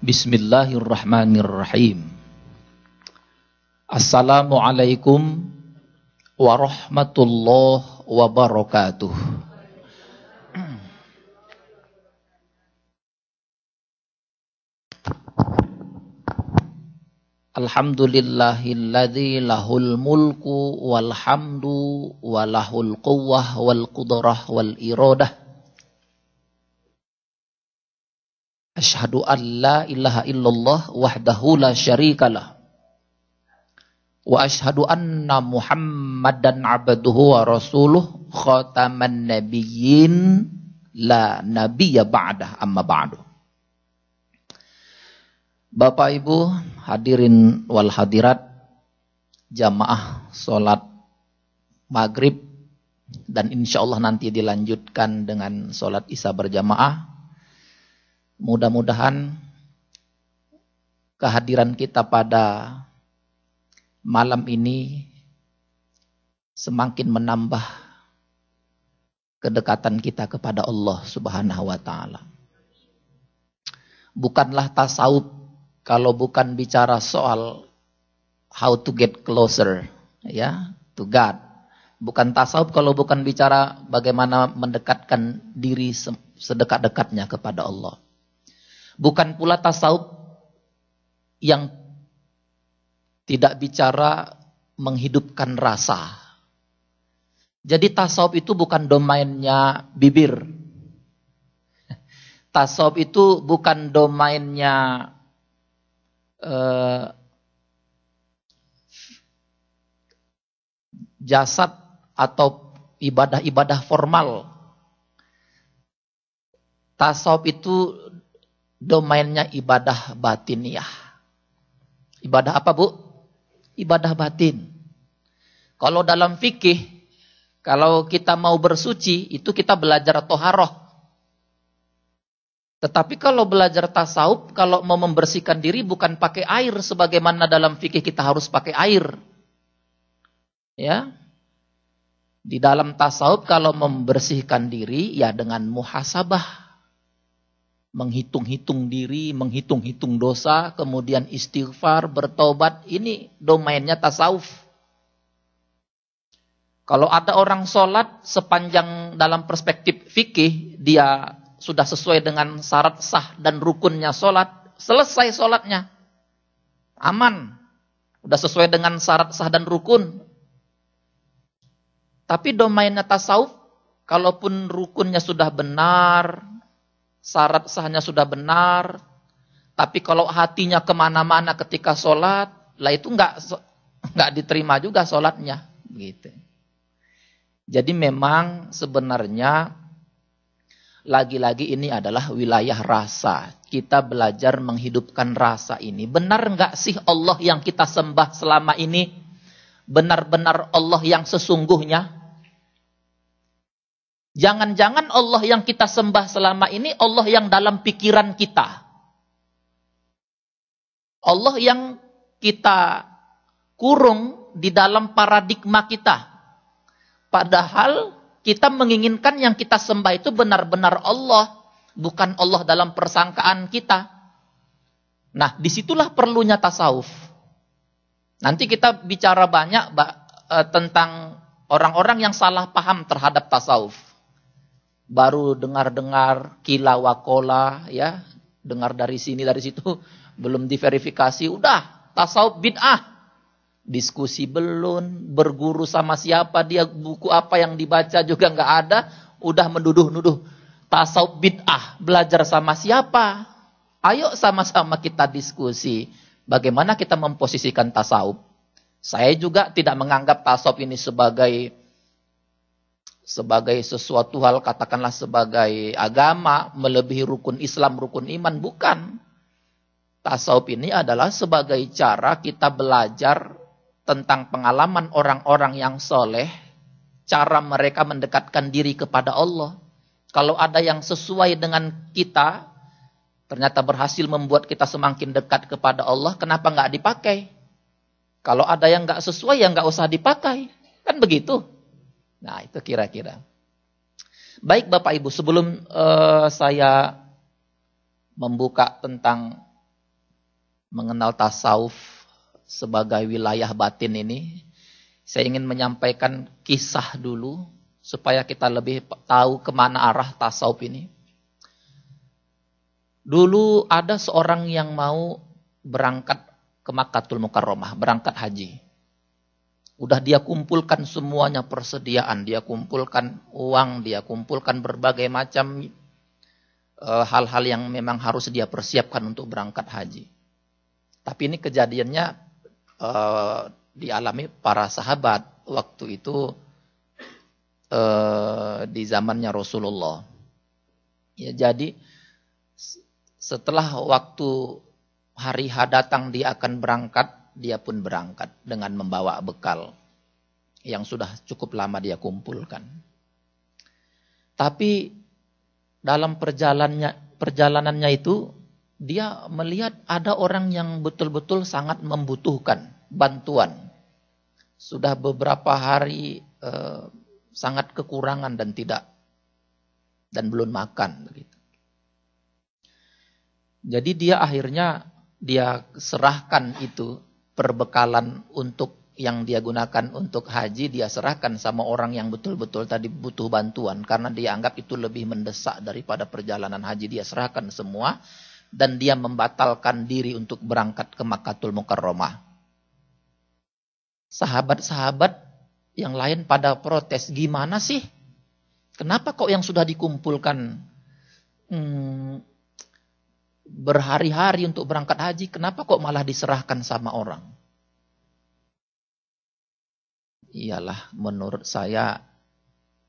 Bismillahirrahmanirrahim. Assalamualaikum warahmatullahi wabarakatuh. Alhamdulillahilladzi lahul mulku wal hamdu wa lahul quwwah wal qudrah wal iradah. Ashhadu an la ilaha illallah wahdahu la syarikalah. Wa ashhadu anna Muhammadan abduhu wa rasuluh khataman nabiyyin la nabiyya ba'dah amma ba'du. Bapak Ibu hadirin wal hadirat jamaah sholat maghrib dan insya Allah nanti dilanjutkan dengan sholat isya berjamaah Mudah-mudahan kehadiran kita pada malam ini semakin menambah kedekatan kita kepada Allah Subhanahu wa taala. Bukanlah tasawuf kalau bukan bicara soal how to get closer ya to God. Bukan tasawuf kalau bukan bicara bagaimana mendekatkan diri sedekat-dekatnya kepada Allah. Bukan pula tasawuf yang tidak bicara menghidupkan rasa. Jadi tasawuf itu bukan domainnya bibir. Tasawuf itu bukan domainnya uh, jasad atau ibadah-ibadah formal. Tasawuf itu domainnya ibadah batiniah. Ibadah apa bu? Ibadah batin. Kalau dalam fikih, kalau kita mau bersuci, itu kita belajar toharoh. Tetapi kalau belajar tasawuf, kalau mau membersihkan diri bukan pakai air, sebagaimana dalam fikih kita harus pakai air. Ya, di dalam tasawuf kalau membersihkan diri ya dengan muhasabah menghitung-hitung diri, menghitung-hitung dosa, kemudian istighfar, bertobat, ini domainnya tasawuf. Kalau ada orang sholat sepanjang dalam perspektif fikih, dia sudah sesuai dengan syarat sah dan rukunnya sholat, selesai sholatnya. Aman. Sudah sesuai dengan syarat sah dan rukun. Tapi domainnya tasawuf, kalaupun rukunnya sudah benar, syarat sahnya sudah benar, tapi kalau hatinya ke mana-mana ketika sholat, lah itu nggak nggak diterima juga sholatnya, gitu. Jadi memang sebenarnya lagi-lagi ini adalah wilayah rasa. Kita belajar menghidupkan rasa ini. Benar nggak sih Allah yang kita sembah selama ini benar-benar Allah yang sesungguhnya? Jangan-jangan Allah yang kita sembah selama ini Allah yang dalam pikiran kita. Allah yang kita kurung di dalam paradigma kita. Padahal kita menginginkan yang kita sembah itu benar-benar Allah, bukan Allah dalam persangkaan kita. Nah, di situlah perlunya tasawuf. Nanti kita bicara banyak eh, tentang orang-orang yang salah paham terhadap tasawuf baru dengar-dengar kila wakola ya, dengar dari sini dari situ belum diverifikasi, udah tasawuf bid'ah. Diskusi belum, berguru sama siapa dia, buku apa yang dibaca juga nggak ada, udah menduduh-nuduh tasawuf bid'ah, belajar sama siapa? Ayo sama-sama kita diskusi bagaimana kita memposisikan tasawuf. Saya juga tidak menganggap tasawuf ini sebagai sebagai sesuatu hal katakanlah sebagai agama melebihi rukun Islam, rukun iman bukan. Tasawuf ini adalah sebagai cara kita belajar tentang pengalaman orang-orang yang soleh, cara mereka mendekatkan diri kepada Allah. Kalau ada yang sesuai dengan kita, ternyata berhasil membuat kita semakin dekat kepada Allah, kenapa nggak dipakai? Kalau ada yang nggak sesuai, ya nggak usah dipakai. Kan begitu. Nah, itu kira-kira. Baik Bapak Ibu, sebelum uh, saya membuka tentang mengenal tasawuf sebagai wilayah batin ini, saya ingin menyampaikan kisah dulu supaya kita lebih tahu ke mana arah tasawuf ini. Dulu ada seorang yang mau berangkat ke Makkatul Mukarramah, berangkat haji. Udah dia kumpulkan semuanya persediaan, dia kumpulkan uang, dia kumpulkan berbagai macam eh, hal-hal yang memang harus dia persiapkan untuk berangkat haji. Tapi ini kejadiannya uh, dialami para sahabat waktu itu uh, di zamannya Rasulullah. Ya, jadi setelah waktu hari H datang dia akan berangkat, dia pun berangkat dengan membawa bekal yang sudah cukup lama dia kumpulkan. Tapi dalam perjalanannya perjalanannya itu dia melihat ada orang yang betul-betul sangat membutuhkan bantuan sudah beberapa hari eh, sangat kekurangan dan tidak dan belum makan begitu. Jadi dia akhirnya dia serahkan itu perbekalan untuk yang dia gunakan untuk haji dia serahkan sama orang yang betul-betul tadi butuh bantuan karena dia anggap itu lebih mendesak daripada perjalanan haji dia serahkan semua dan dia membatalkan diri untuk berangkat ke Makkatul Mukarramah sahabat-sahabat yang lain pada protes. Gimana sih? Kenapa kok yang sudah dikumpulkan hmm, berhari-hari untuk berangkat haji, kenapa kok malah diserahkan sama orang? Iyalah, menurut saya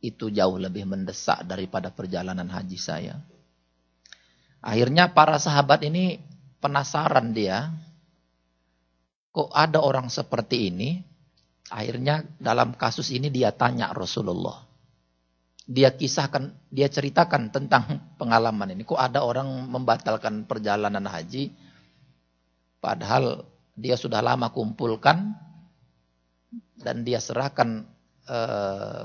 itu jauh lebih mendesak daripada perjalanan haji saya. Akhirnya para sahabat ini penasaran dia. Kok ada orang seperti ini? Akhirnya dalam kasus ini dia tanya Rasulullah. Dia kisahkan, dia ceritakan tentang pengalaman ini. Kok ada orang membatalkan perjalanan haji, padahal dia sudah lama kumpulkan dan dia serahkan eh,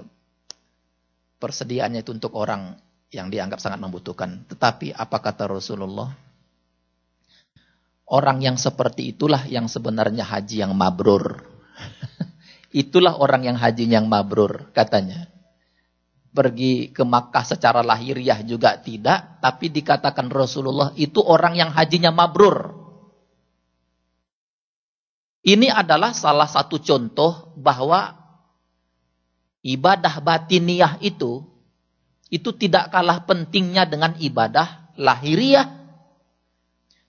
persediaannya itu untuk orang yang dianggap sangat membutuhkan. Tetapi apa kata Rasulullah? Orang yang seperti itulah yang sebenarnya haji yang mabrur. Itulah orang yang haji yang mabrur katanya. Pergi ke Makkah secara lahiriah juga tidak. Tapi dikatakan Rasulullah itu orang yang hajinya mabrur. Ini adalah salah satu contoh bahwa ibadah batiniah itu itu tidak kalah pentingnya dengan ibadah lahiriah.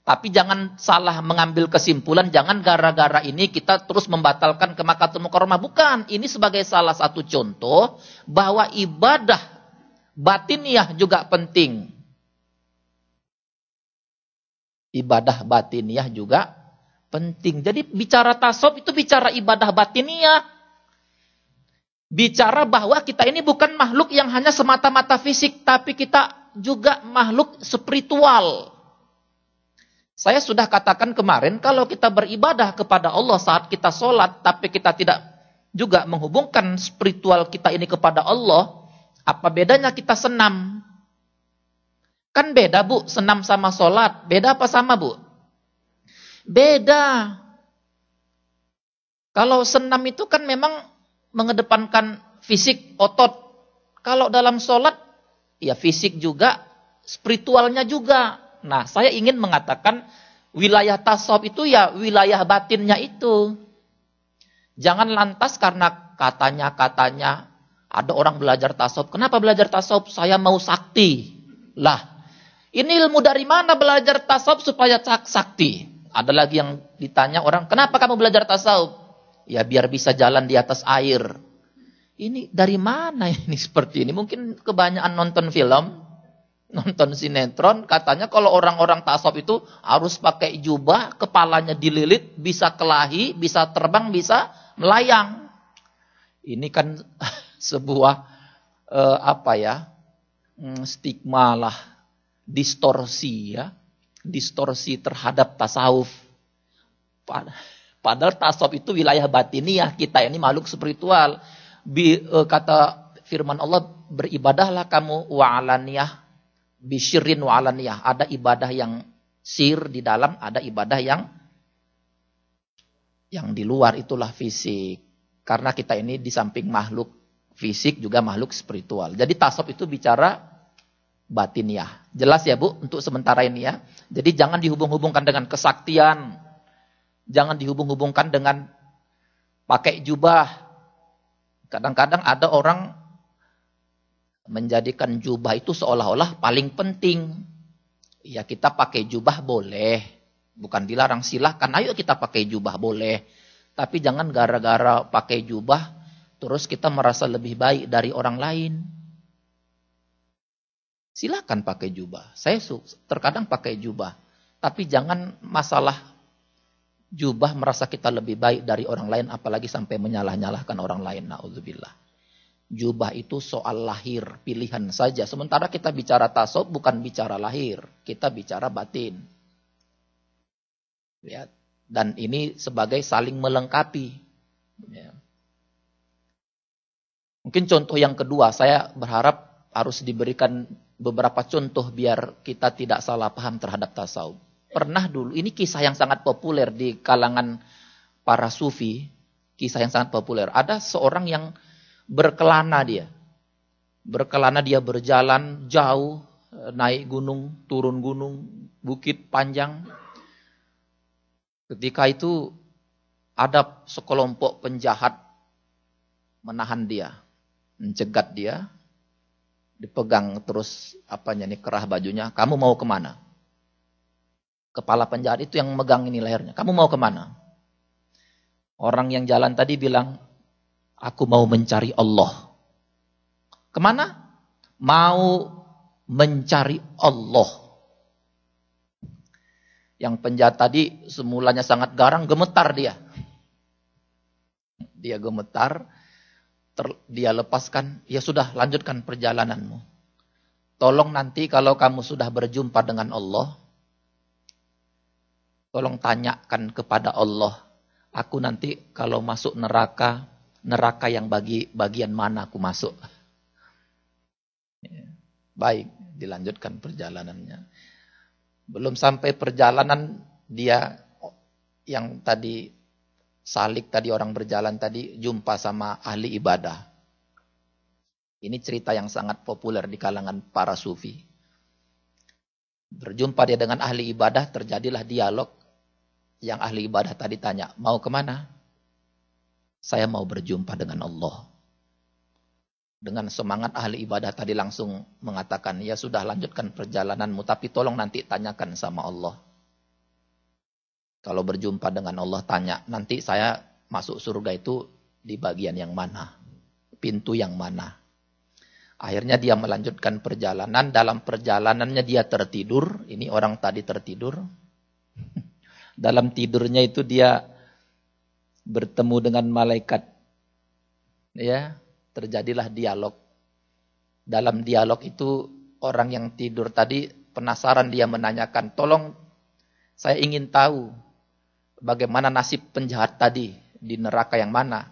Tapi jangan salah mengambil kesimpulan, jangan gara-gara ini kita terus membatalkan ke Makatul Mukarramah. Bukan, ini sebagai salah satu contoh bahwa ibadah batiniah juga penting. Ibadah batiniah juga penting. Jadi bicara tasawuf itu bicara ibadah batiniah. Bicara bahwa kita ini bukan makhluk yang hanya semata-mata fisik, tapi kita juga makhluk spiritual. Saya sudah katakan kemarin, kalau kita beribadah kepada Allah saat kita sholat, tapi kita tidak juga menghubungkan spiritual kita ini kepada Allah, apa bedanya kita senam? Kan beda bu, senam sama sholat. Beda apa sama bu? Beda. Kalau senam itu kan memang mengedepankan fisik, otot. Kalau dalam sholat, ya fisik juga, spiritualnya juga. Nah, saya ingin mengatakan wilayah tasawuf itu ya wilayah batinnya itu. Jangan lantas karena katanya-katanya ada orang belajar tasawuf. Kenapa belajar tasawuf? Saya mau sakti. Lah, ini ilmu dari mana belajar tasawuf supaya sakti? Ada lagi yang ditanya orang, kenapa kamu belajar tasawuf? Ya biar bisa jalan di atas air. Ini dari mana ini seperti ini? Mungkin kebanyakan nonton film, nonton sinetron katanya kalau orang-orang tasawuf itu harus pakai jubah, kepalanya dililit, bisa kelahi, bisa terbang, bisa melayang. Ini kan sebuah uh, apa ya? Hmm, stigma lah, distorsi ya. Distorsi terhadap tasawuf. Padahal tasawuf itu wilayah batiniah, kita ini makhluk spiritual. Bi, uh, kata firman Allah, beribadahlah kamu wa'alaniyah bisyirin wa alaniyah. Ada ibadah yang sir di dalam, ada ibadah yang Yang di luar itulah fisik. Karena kita ini di samping makhluk fisik juga makhluk spiritual. Jadi tasawuf itu bicara batiniah. Jelas ya Bu untuk sementara ini ya. Jadi jangan dihubung-hubungkan dengan kesaktian. Jangan dihubung-hubungkan dengan pakai jubah. Kadang-kadang ada orang menjadikan jubah itu seolah-olah paling penting. Ya kita pakai jubah boleh. Bukan dilarang, silahkan ayo kita pakai jubah boleh. Tapi jangan gara-gara pakai jubah terus kita merasa lebih baik dari orang lain. Silahkan pakai jubah. Saya terkadang pakai jubah. Tapi jangan masalah jubah merasa kita lebih baik dari orang lain apalagi sampai menyalah-nyalahkan orang lain. Na'udzubillah. Jubah itu soal lahir, pilihan saja. Sementara kita bicara tasawuf bukan bicara lahir, kita bicara batin. Ya. Dan ini sebagai saling melengkapi. Ya. Mungkin contoh yang kedua, saya berharap harus diberikan beberapa contoh biar kita tidak salah paham terhadap tasawuf. Pernah dulu, ini kisah yang sangat populer di kalangan para sufi, kisah yang sangat populer. Ada seorang yang berkelana dia. Berkelana dia berjalan jauh, naik gunung, turun gunung, bukit panjang, Ketika itu ada sekelompok penjahat menahan dia, mencegat dia, dipegang terus apanya nih kerah bajunya. Kamu mau ke mana? Kepala penjahat itu yang megang ini lehernya. Kamu mau ke mana? Orang yang jalan tadi bilang, aku mau mencari Allah. Ke mana? Mau mencari Allah. Yang penjahat tadi semulanya sangat garang, gemetar dia. Dia gemetar, ter, dia lepaskan, ya sudah lanjutkan perjalananmu. Tolong nanti kalau kamu sudah berjumpa dengan Allah, tolong tanyakan kepada Allah, aku nanti kalau masuk neraka, neraka yang bagi bagian mana aku masuk. Ya, baik, dilanjutkan perjalanannya. Belum sampai perjalanan dia yang tadi salik tadi orang berjalan tadi jumpa sama ahli ibadah. Ini cerita yang sangat populer di kalangan para sufi. Berjumpa dia dengan ahli ibadah, terjadilah dialog. Yang ahli ibadah tadi tanya, mau ke mana? Saya mau berjumpa dengan Allah dengan semangat ahli ibadah tadi langsung mengatakan, ya sudah lanjutkan perjalananmu, tapi tolong nanti tanyakan sama Allah. Kalau berjumpa dengan Allah tanya, nanti saya masuk surga itu di bagian yang mana? Pintu yang mana? Akhirnya dia melanjutkan perjalanan, dalam perjalanannya dia tertidur, ini orang tadi tertidur. dalam tidurnya itu dia bertemu dengan malaikat. Ya, terjadilah dialog. Dalam dialog itu orang yang tidur tadi penasaran dia menanyakan, tolong saya ingin tahu bagaimana nasib penjahat tadi di neraka yang mana.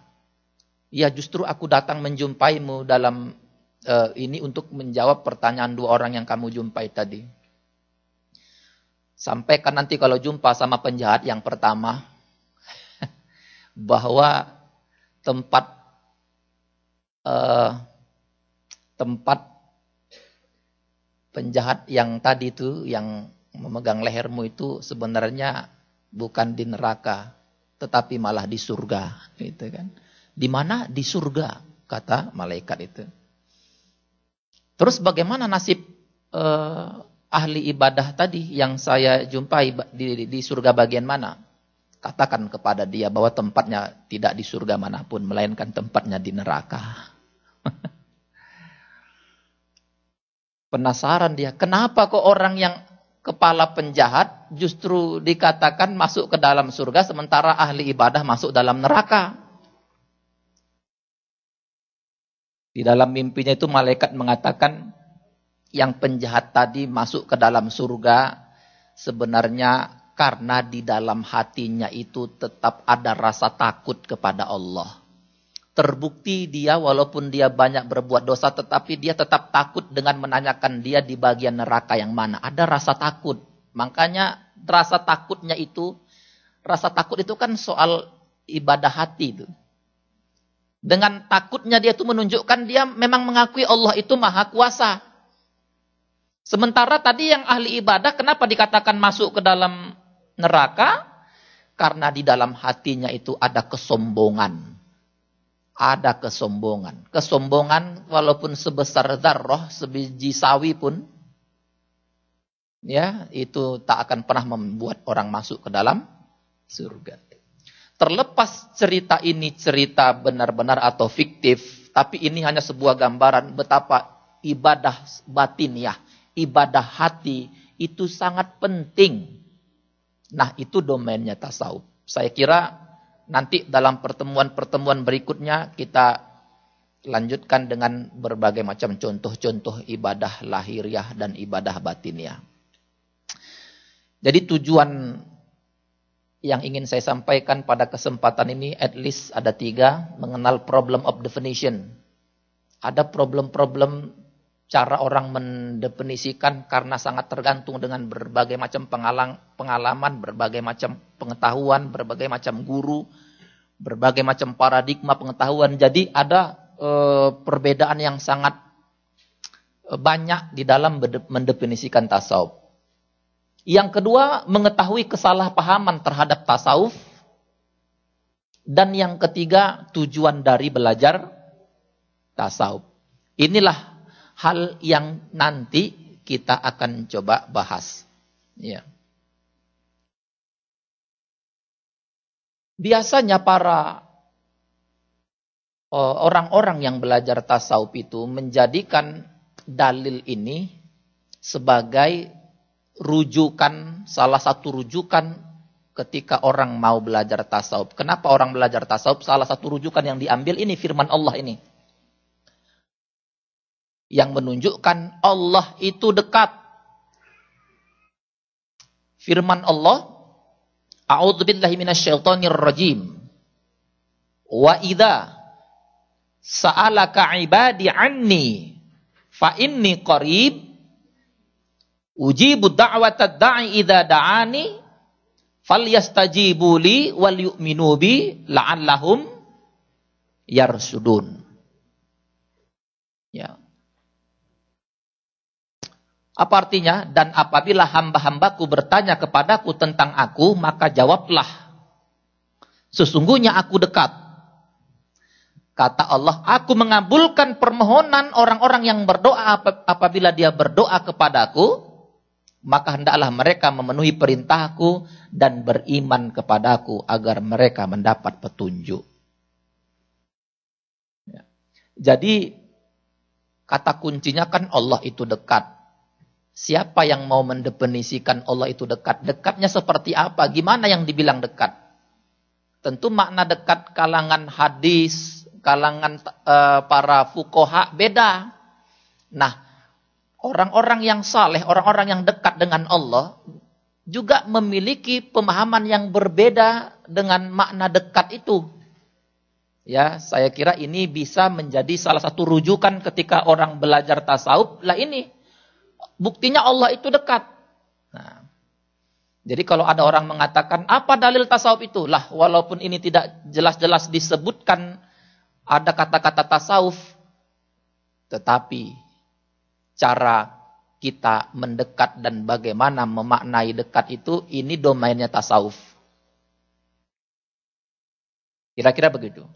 Ya justru aku datang menjumpaimu dalam uh, ini untuk menjawab pertanyaan dua orang yang kamu jumpai tadi. Sampaikan nanti kalau jumpa sama penjahat yang pertama bahwa tempat uh, tempat penjahat yang tadi itu yang memegang lehermu itu sebenarnya bukan di neraka tetapi malah di surga gitu kan. Di mana? Di surga kata malaikat itu. Terus bagaimana nasib uh, ahli ibadah tadi yang saya jumpai di, di surga bagian mana katakan kepada dia bahwa tempatnya tidak di surga mana pun melainkan tempatnya di neraka Penasaran dia, kenapa kok orang yang kepala penjahat justru dikatakan masuk ke dalam surga sementara ahli ibadah masuk dalam neraka? Di dalam mimpinya itu malaikat mengatakan yang penjahat tadi masuk ke dalam surga sebenarnya karena di dalam hatinya itu tetap ada rasa takut kepada Allah. Terbukti dia walaupun dia banyak berbuat dosa tetapi dia tetap takut dengan menanyakan dia di bagian neraka yang mana. Ada rasa takut. Makanya rasa takutnya itu, rasa takut itu kan soal ibadah hati itu. Dengan takutnya dia itu menunjukkan dia memang mengakui Allah itu maha kuasa. Sementara tadi yang ahli ibadah kenapa dikatakan masuk ke dalam neraka? Karena di dalam hatinya itu ada kesombongan. Ada kesombongan. Kesombongan walaupun sebesar zarroh, sebiji sawi pun, ya itu tak akan pernah membuat orang masuk ke dalam surga. Terlepas cerita ini cerita benar-benar atau fiktif, tapi ini hanya sebuah gambaran betapa ibadah batin ya, ibadah hati itu sangat penting. Nah, itu domainnya tasawuf. Saya kira nanti dalam pertemuan-pertemuan berikutnya kita lanjutkan dengan berbagai macam contoh-contoh ibadah lahiriah dan ibadah batiniah. Jadi tujuan yang ingin saya sampaikan pada kesempatan ini at least ada tiga. Mengenal problem of definition. Ada problem-problem cara orang mendefinisikan karena sangat tergantung dengan berbagai macam pengalang, pengalaman, berbagai macam pengetahuan, berbagai macam guru, berbagai macam paradigma pengetahuan. Jadi ada e, perbedaan yang sangat eh, banyak di dalam mendefinisikan tasawuf. Yang kedua, mengetahui kesalahpahaman terhadap tasawuf. Dan yang ketiga, tujuan dari belajar tasawuf. Inilah hal yang nanti kita akan coba bahas. Ya. Biasanya para oh, orang-orang yang belajar tasawuf itu menjadikan dalil ini sebagai rujukan, salah satu rujukan ketika orang mau belajar tasawuf. Kenapa orang belajar tasawuf? Salah satu rujukan yang diambil ini firman Allah ini. Yang menunjukkan Allah itu dekat. Firman Allah, A'udzu billahi minasyaitonir rajim. Wa idza sa'alaka 'ibadi 'anni fa inni qarib Ujibu da'watad da'i idza da'ani falyastajibu li wal yu'minu bi la'allahum yarsudun. Ya. Apa artinya? Dan apabila hamba-hambaku bertanya kepadaku tentang aku, maka jawablah. Sesungguhnya aku dekat. Kata Allah, aku mengabulkan permohonan orang-orang yang berdoa apabila dia berdoa kepadaku maka hendaklah mereka memenuhi perintahku dan beriman kepadaku agar mereka mendapat petunjuk. Ya. Jadi kata kuncinya kan Allah itu dekat. Siapa yang mau mendefinisikan Allah itu dekat? Dekatnya seperti apa? Gimana yang dibilang dekat? Tentu makna dekat kalangan hadis, kalangan uh, para fukoha beda. Nah, orang-orang yang saleh, orang-orang yang dekat dengan Allah juga memiliki pemahaman yang berbeda dengan makna dekat itu. Ya, saya kira ini bisa menjadi salah satu rujukan ketika orang belajar tasawuf. Lah ini buktinya Allah itu dekat. Nah, jadi kalau ada orang mengatakan apa dalil tasawuf itu? Lah, walaupun ini tidak jelas-jelas disebutkan ada kata-kata tasawuf, tetapi cara kita mendekat dan bagaimana memaknai dekat itu, ini domainnya tasawuf. Kira-kira begitu.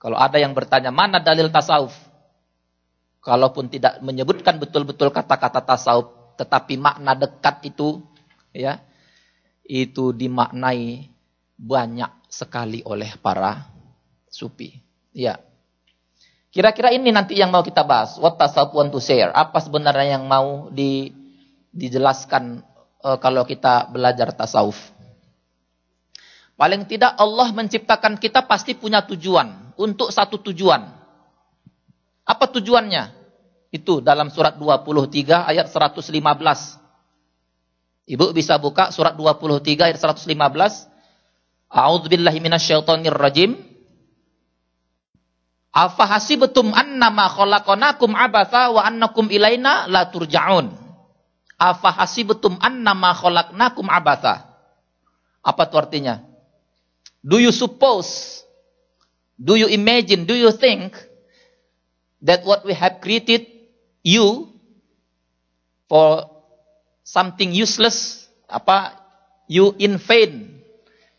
Kalau ada yang bertanya, mana dalil tasawuf? Kalaupun tidak menyebutkan betul-betul kata-kata tasawuf, tetapi makna dekat itu, ya, itu dimaknai banyak sekali oleh para sufi. Ya. Kira-kira ini nanti yang mau kita bahas. What tasawuf want to share? Apa sebenarnya yang mau di, dijelaskan uh, kalau kita belajar tasawuf? Paling tidak Allah menciptakan kita pasti punya tujuan. Untuk satu tujuan. Apa tujuannya? Itu dalam surat 23 ayat 115. Ibu bisa buka surat 23 ayat 115. A'udzubillahi minasyaitonirrajim. Afa hasibtum annama khalaqnakum abatha wa annakum ilaina la turja'un. Afa hasibtum annama khalaqnakum abatha. Apa itu artinya? Do you suppose, do you imagine, do you think that what we have created you for something useless, apa you in vain.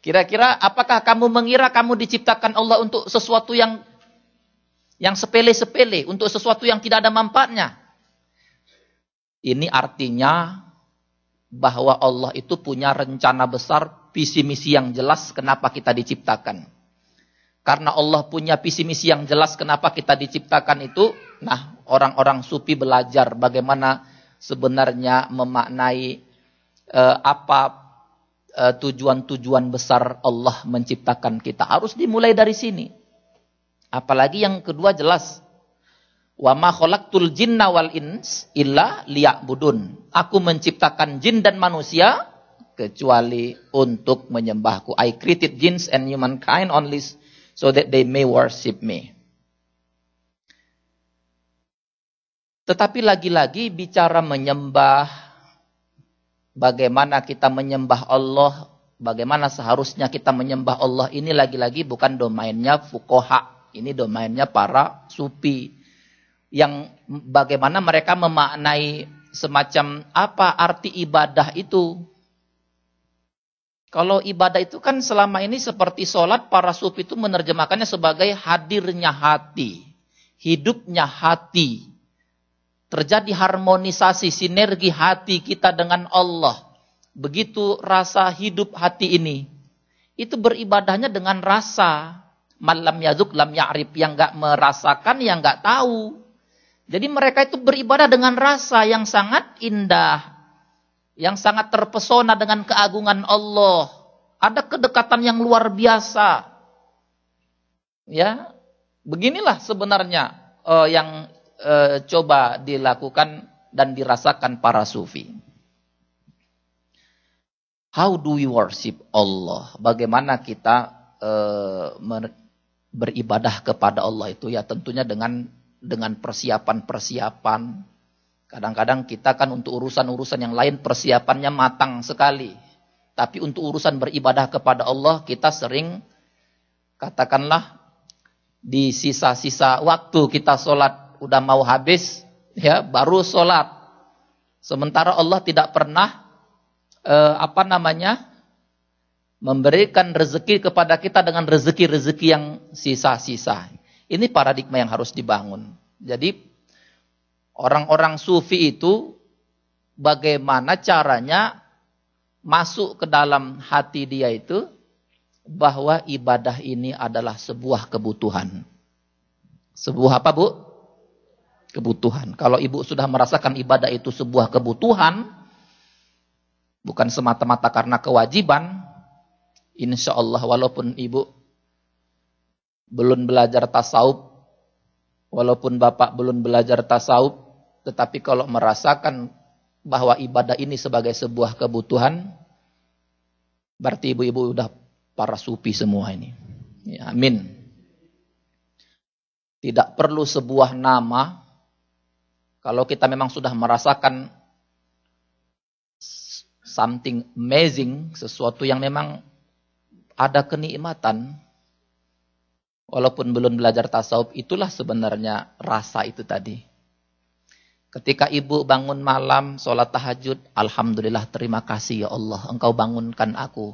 Kira-kira apakah kamu mengira kamu diciptakan Allah untuk sesuatu yang yang sepele-sepele, untuk sesuatu yang tidak ada manfaatnya? Ini artinya bahwa Allah itu punya rencana besar, visi misi yang jelas kenapa kita diciptakan. Karena Allah punya visi misi yang jelas kenapa kita diciptakan itu, nah orang-orang sufi belajar bagaimana sebenarnya memaknai uh, apa uh, tujuan-tujuan besar Allah menciptakan kita. Harus dimulai dari sini. Apalagi yang kedua jelas. Wa ma khalaqtul jinna wal ins illa liya'budun. Aku menciptakan jin dan manusia kecuali untuk menyembahku. I created jinns and humankind only so that they may worship me. Tetapi lagi-lagi bicara menyembah, bagaimana kita menyembah Allah, bagaimana seharusnya kita menyembah Allah, ini lagi-lagi bukan domainnya fukoha, ini domainnya para supi. Yang bagaimana mereka memaknai semacam apa arti ibadah itu. Kalau ibadah itu kan selama ini seperti sholat, para sufi itu menerjemahkannya sebagai hadirnya hati. Hidupnya hati. Terjadi harmonisasi, sinergi hati kita dengan Allah. Begitu rasa hidup hati ini. Itu beribadahnya dengan rasa. Malam yazuk lam ya'rif. Yang gak merasakan, yang gak tahu. Jadi mereka itu beribadah dengan rasa yang sangat indah yang sangat terpesona dengan keagungan Allah. Ada kedekatan yang luar biasa. Ya, beginilah sebenarnya uh, yang uh, coba dilakukan dan dirasakan para sufi. How do we worship Allah? Bagaimana kita uh, beribadah kepada Allah itu ya tentunya dengan dengan persiapan-persiapan Kadang-kadang kita kan untuk urusan-urusan yang lain persiapannya matang sekali. Tapi untuk urusan beribadah kepada Allah kita sering katakanlah di sisa-sisa waktu kita sholat udah mau habis ya baru sholat. Sementara Allah tidak pernah eh, apa namanya memberikan rezeki kepada kita dengan rezeki-rezeki yang sisa-sisa. Ini paradigma yang harus dibangun. Jadi Orang-orang sufi itu bagaimana caranya masuk ke dalam hati dia itu bahwa ibadah ini adalah sebuah kebutuhan. Sebuah apa, Bu? Kebutuhan. Kalau ibu sudah merasakan ibadah itu sebuah kebutuhan, bukan semata-mata karena kewajiban, insya Allah walaupun ibu belum belajar tasawuf, walaupun bapak belum belajar tasawuf, tetapi kalau merasakan bahwa ibadah ini sebagai sebuah kebutuhan, berarti ibu-ibu udah para supi semua ini. Ya, amin. Tidak perlu sebuah nama. Kalau kita memang sudah merasakan something amazing, sesuatu yang memang ada kenikmatan, walaupun belum belajar tasawuf, itulah sebenarnya rasa itu tadi. Ketika ibu bangun malam, sholat tahajud, Alhamdulillah terima kasih ya Allah, engkau bangunkan aku.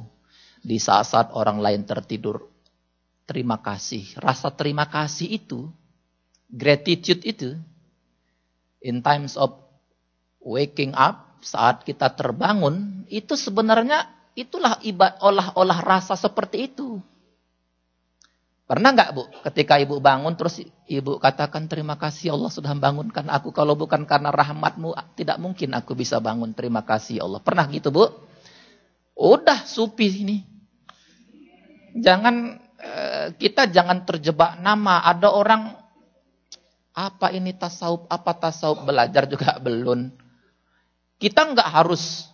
Di saat-saat orang lain tertidur, terima kasih. Rasa terima kasih itu, gratitude itu, in times of waking up, saat kita terbangun, itu sebenarnya itulah olah-olah rasa seperti itu. Pernah nggak bu, ketika ibu bangun terus ibu katakan terima kasih Allah sudah membangunkan aku. Kalau bukan karena rahmatmu tidak mungkin aku bisa bangun. Terima kasih Allah. Pernah gitu bu? Udah supi ini. Jangan eh, kita jangan terjebak nama. Ada orang apa ini tasawuf, apa tasawuf belajar juga belum. Kita nggak harus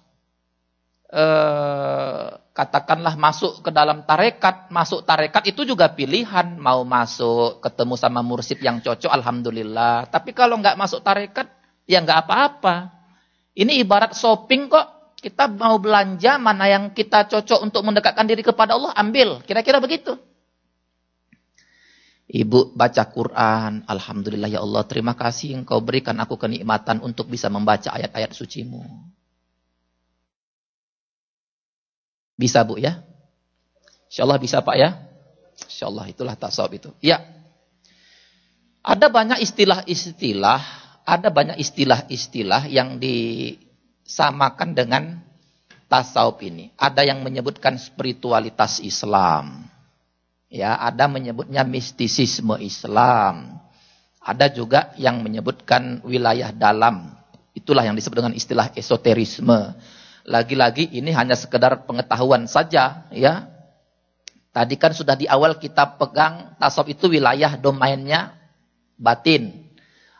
eh, katakanlah masuk ke dalam tarekat, masuk tarekat itu juga pilihan. Mau masuk ketemu sama mursid yang cocok, alhamdulillah. Tapi kalau nggak masuk tarekat, ya nggak apa-apa. Ini ibarat shopping kok. Kita mau belanja mana yang kita cocok untuk mendekatkan diri kepada Allah, ambil. Kira-kira begitu. Ibu baca Quran, Alhamdulillah ya Allah, terima kasih engkau berikan aku kenikmatan untuk bisa membaca ayat-ayat sucimu. Bisa bu ya? Insya Allah bisa pak ya? Insya Allah itulah tasawuf itu. Ya. Ada banyak istilah-istilah, ada banyak istilah-istilah yang di samakan dengan tasawuf ini. Ada yang menyebutkan spiritualitas Islam. Ya, ada menyebutnya mistisisme Islam. Ada juga yang menyebutkan wilayah dalam. Itulah yang disebut dengan istilah esoterisme. Lagi-lagi ini hanya sekedar pengetahuan saja, ya. Tadi kan sudah di awal kita pegang tasawuf itu wilayah domainnya batin.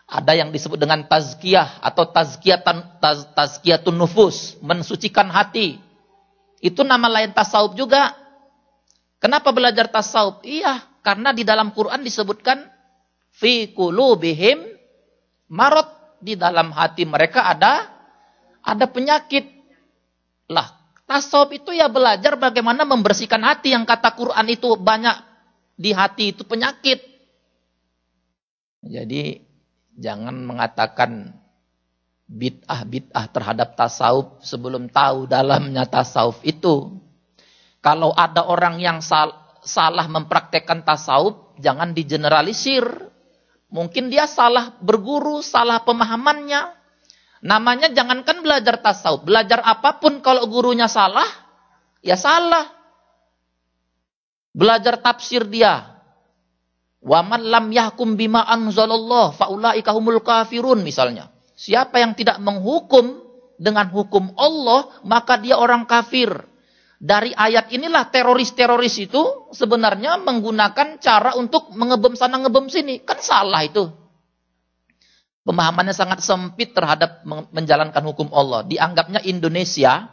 Ada yang disebut dengan tazkiyah atau tazkiyatan taz, tazkiyatun nufus, mensucikan hati. Itu nama lain tasawuf juga. Kenapa belajar tasawuf? Iya, karena di dalam Quran disebutkan fi qulubihim marot di dalam hati mereka ada ada penyakit. Lah, tasawuf itu ya belajar bagaimana membersihkan hati yang kata Quran itu banyak di hati itu penyakit. Jadi Jangan mengatakan bid'ah-bid'ah terhadap tasawuf sebelum tahu dalamnya tasawuf itu. Kalau ada orang yang sal salah mempraktekkan tasawuf, jangan digeneralisir. Mungkin dia salah berguru, salah pemahamannya. Namanya jangankan belajar tasawuf, belajar apa pun kalau gurunya salah, ya salah. Belajar tafsir dia, Wa man lam yahkum bima anzalallah faulaika humul kafirun misalnya. Siapa yang tidak menghukum dengan hukum Allah, maka dia orang kafir. Dari ayat inilah teroris-teroris itu sebenarnya menggunakan cara untuk mengebom sana ngebom sini. Kan salah itu. Pemahamannya sangat sempit terhadap menjalankan hukum Allah. Dianggapnya Indonesia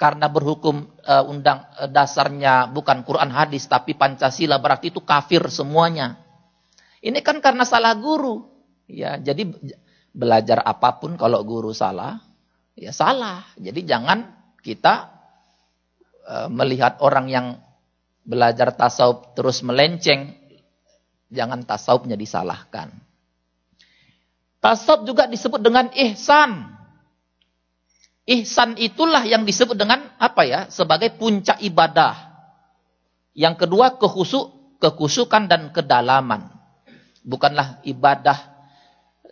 karena berhukum uh, undang uh, dasarnya bukan Quran hadis tapi Pancasila berarti itu kafir semuanya. Ini kan karena salah guru. Ya, jadi belajar apa pun kalau guru salah, ya salah. Jadi jangan kita uh, melihat orang yang belajar tasawuf terus melenceng, jangan tasawufnya disalahkan. Tasawuf juga disebut dengan ihsan. Ihsan itulah yang disebut dengan apa ya? Sebagai puncak ibadah. Yang kedua kehusuk, kekusukan dan kedalaman. Bukanlah ibadah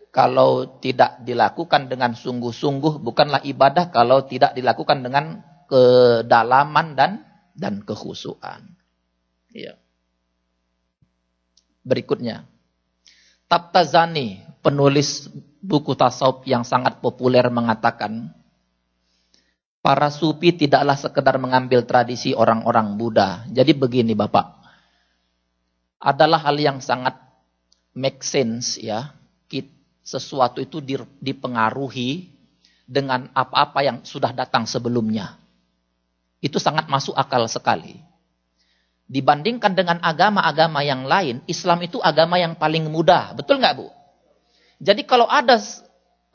kalau tidak dilakukan dengan sungguh-sungguh, bukanlah ibadah kalau tidak dilakukan dengan kedalaman dan dan kehusuan. Ya. Berikutnya. Tabtazani, penulis buku tasawuf yang sangat populer mengatakan, para sufi tidaklah sekedar mengambil tradisi orang-orang Buddha. Jadi begini Bapak. Adalah hal yang sangat make sense ya. Sesuatu itu dipengaruhi dengan apa-apa yang sudah datang sebelumnya. Itu sangat masuk akal sekali. Dibandingkan dengan agama-agama yang lain, Islam itu agama yang paling mudah. Betul nggak Bu? Jadi kalau ada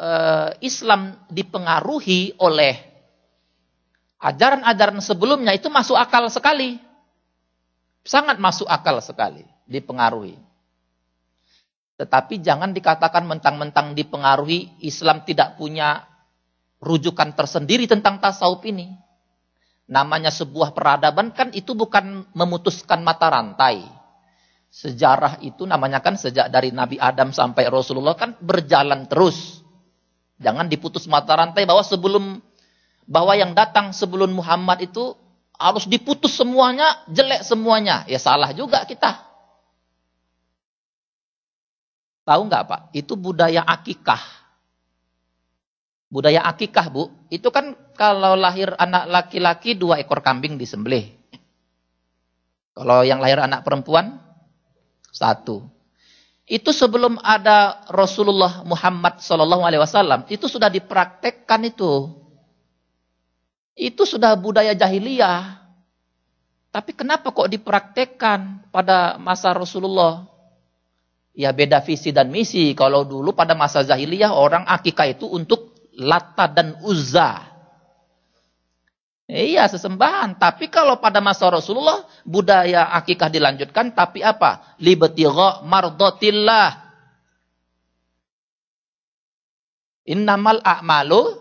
uh, Islam dipengaruhi oleh ajaran-ajaran sebelumnya itu masuk akal sekali. Sangat masuk akal sekali, dipengaruhi. Tetapi jangan dikatakan mentang-mentang dipengaruhi Islam tidak punya rujukan tersendiri tentang tasawuf ini. Namanya sebuah peradaban kan itu bukan memutuskan mata rantai. Sejarah itu namanya kan sejak dari Nabi Adam sampai Rasulullah kan berjalan terus. Jangan diputus mata rantai bahwa sebelum bahwa yang datang sebelum Muhammad itu harus diputus semuanya, jelek semuanya. Ya salah juga kita. Tahu nggak Pak? Itu budaya akikah. Budaya akikah Bu, itu kan kalau lahir anak laki-laki dua ekor kambing disembelih. Kalau yang lahir anak perempuan satu. Itu sebelum ada Rasulullah Muhammad SAW itu sudah dipraktekkan itu. Itu sudah budaya jahiliyah. Tapi kenapa kok dipraktekkan pada masa Rasulullah? Ya beda visi dan misi. Kalau dulu pada masa jahiliyah orang akikah itu untuk Lata dan Uzza. Iya, sesembahan. Tapi kalau pada masa Rasulullah, budaya akikah dilanjutkan, tapi apa? Libatigha mardotillah. Innamal a'malu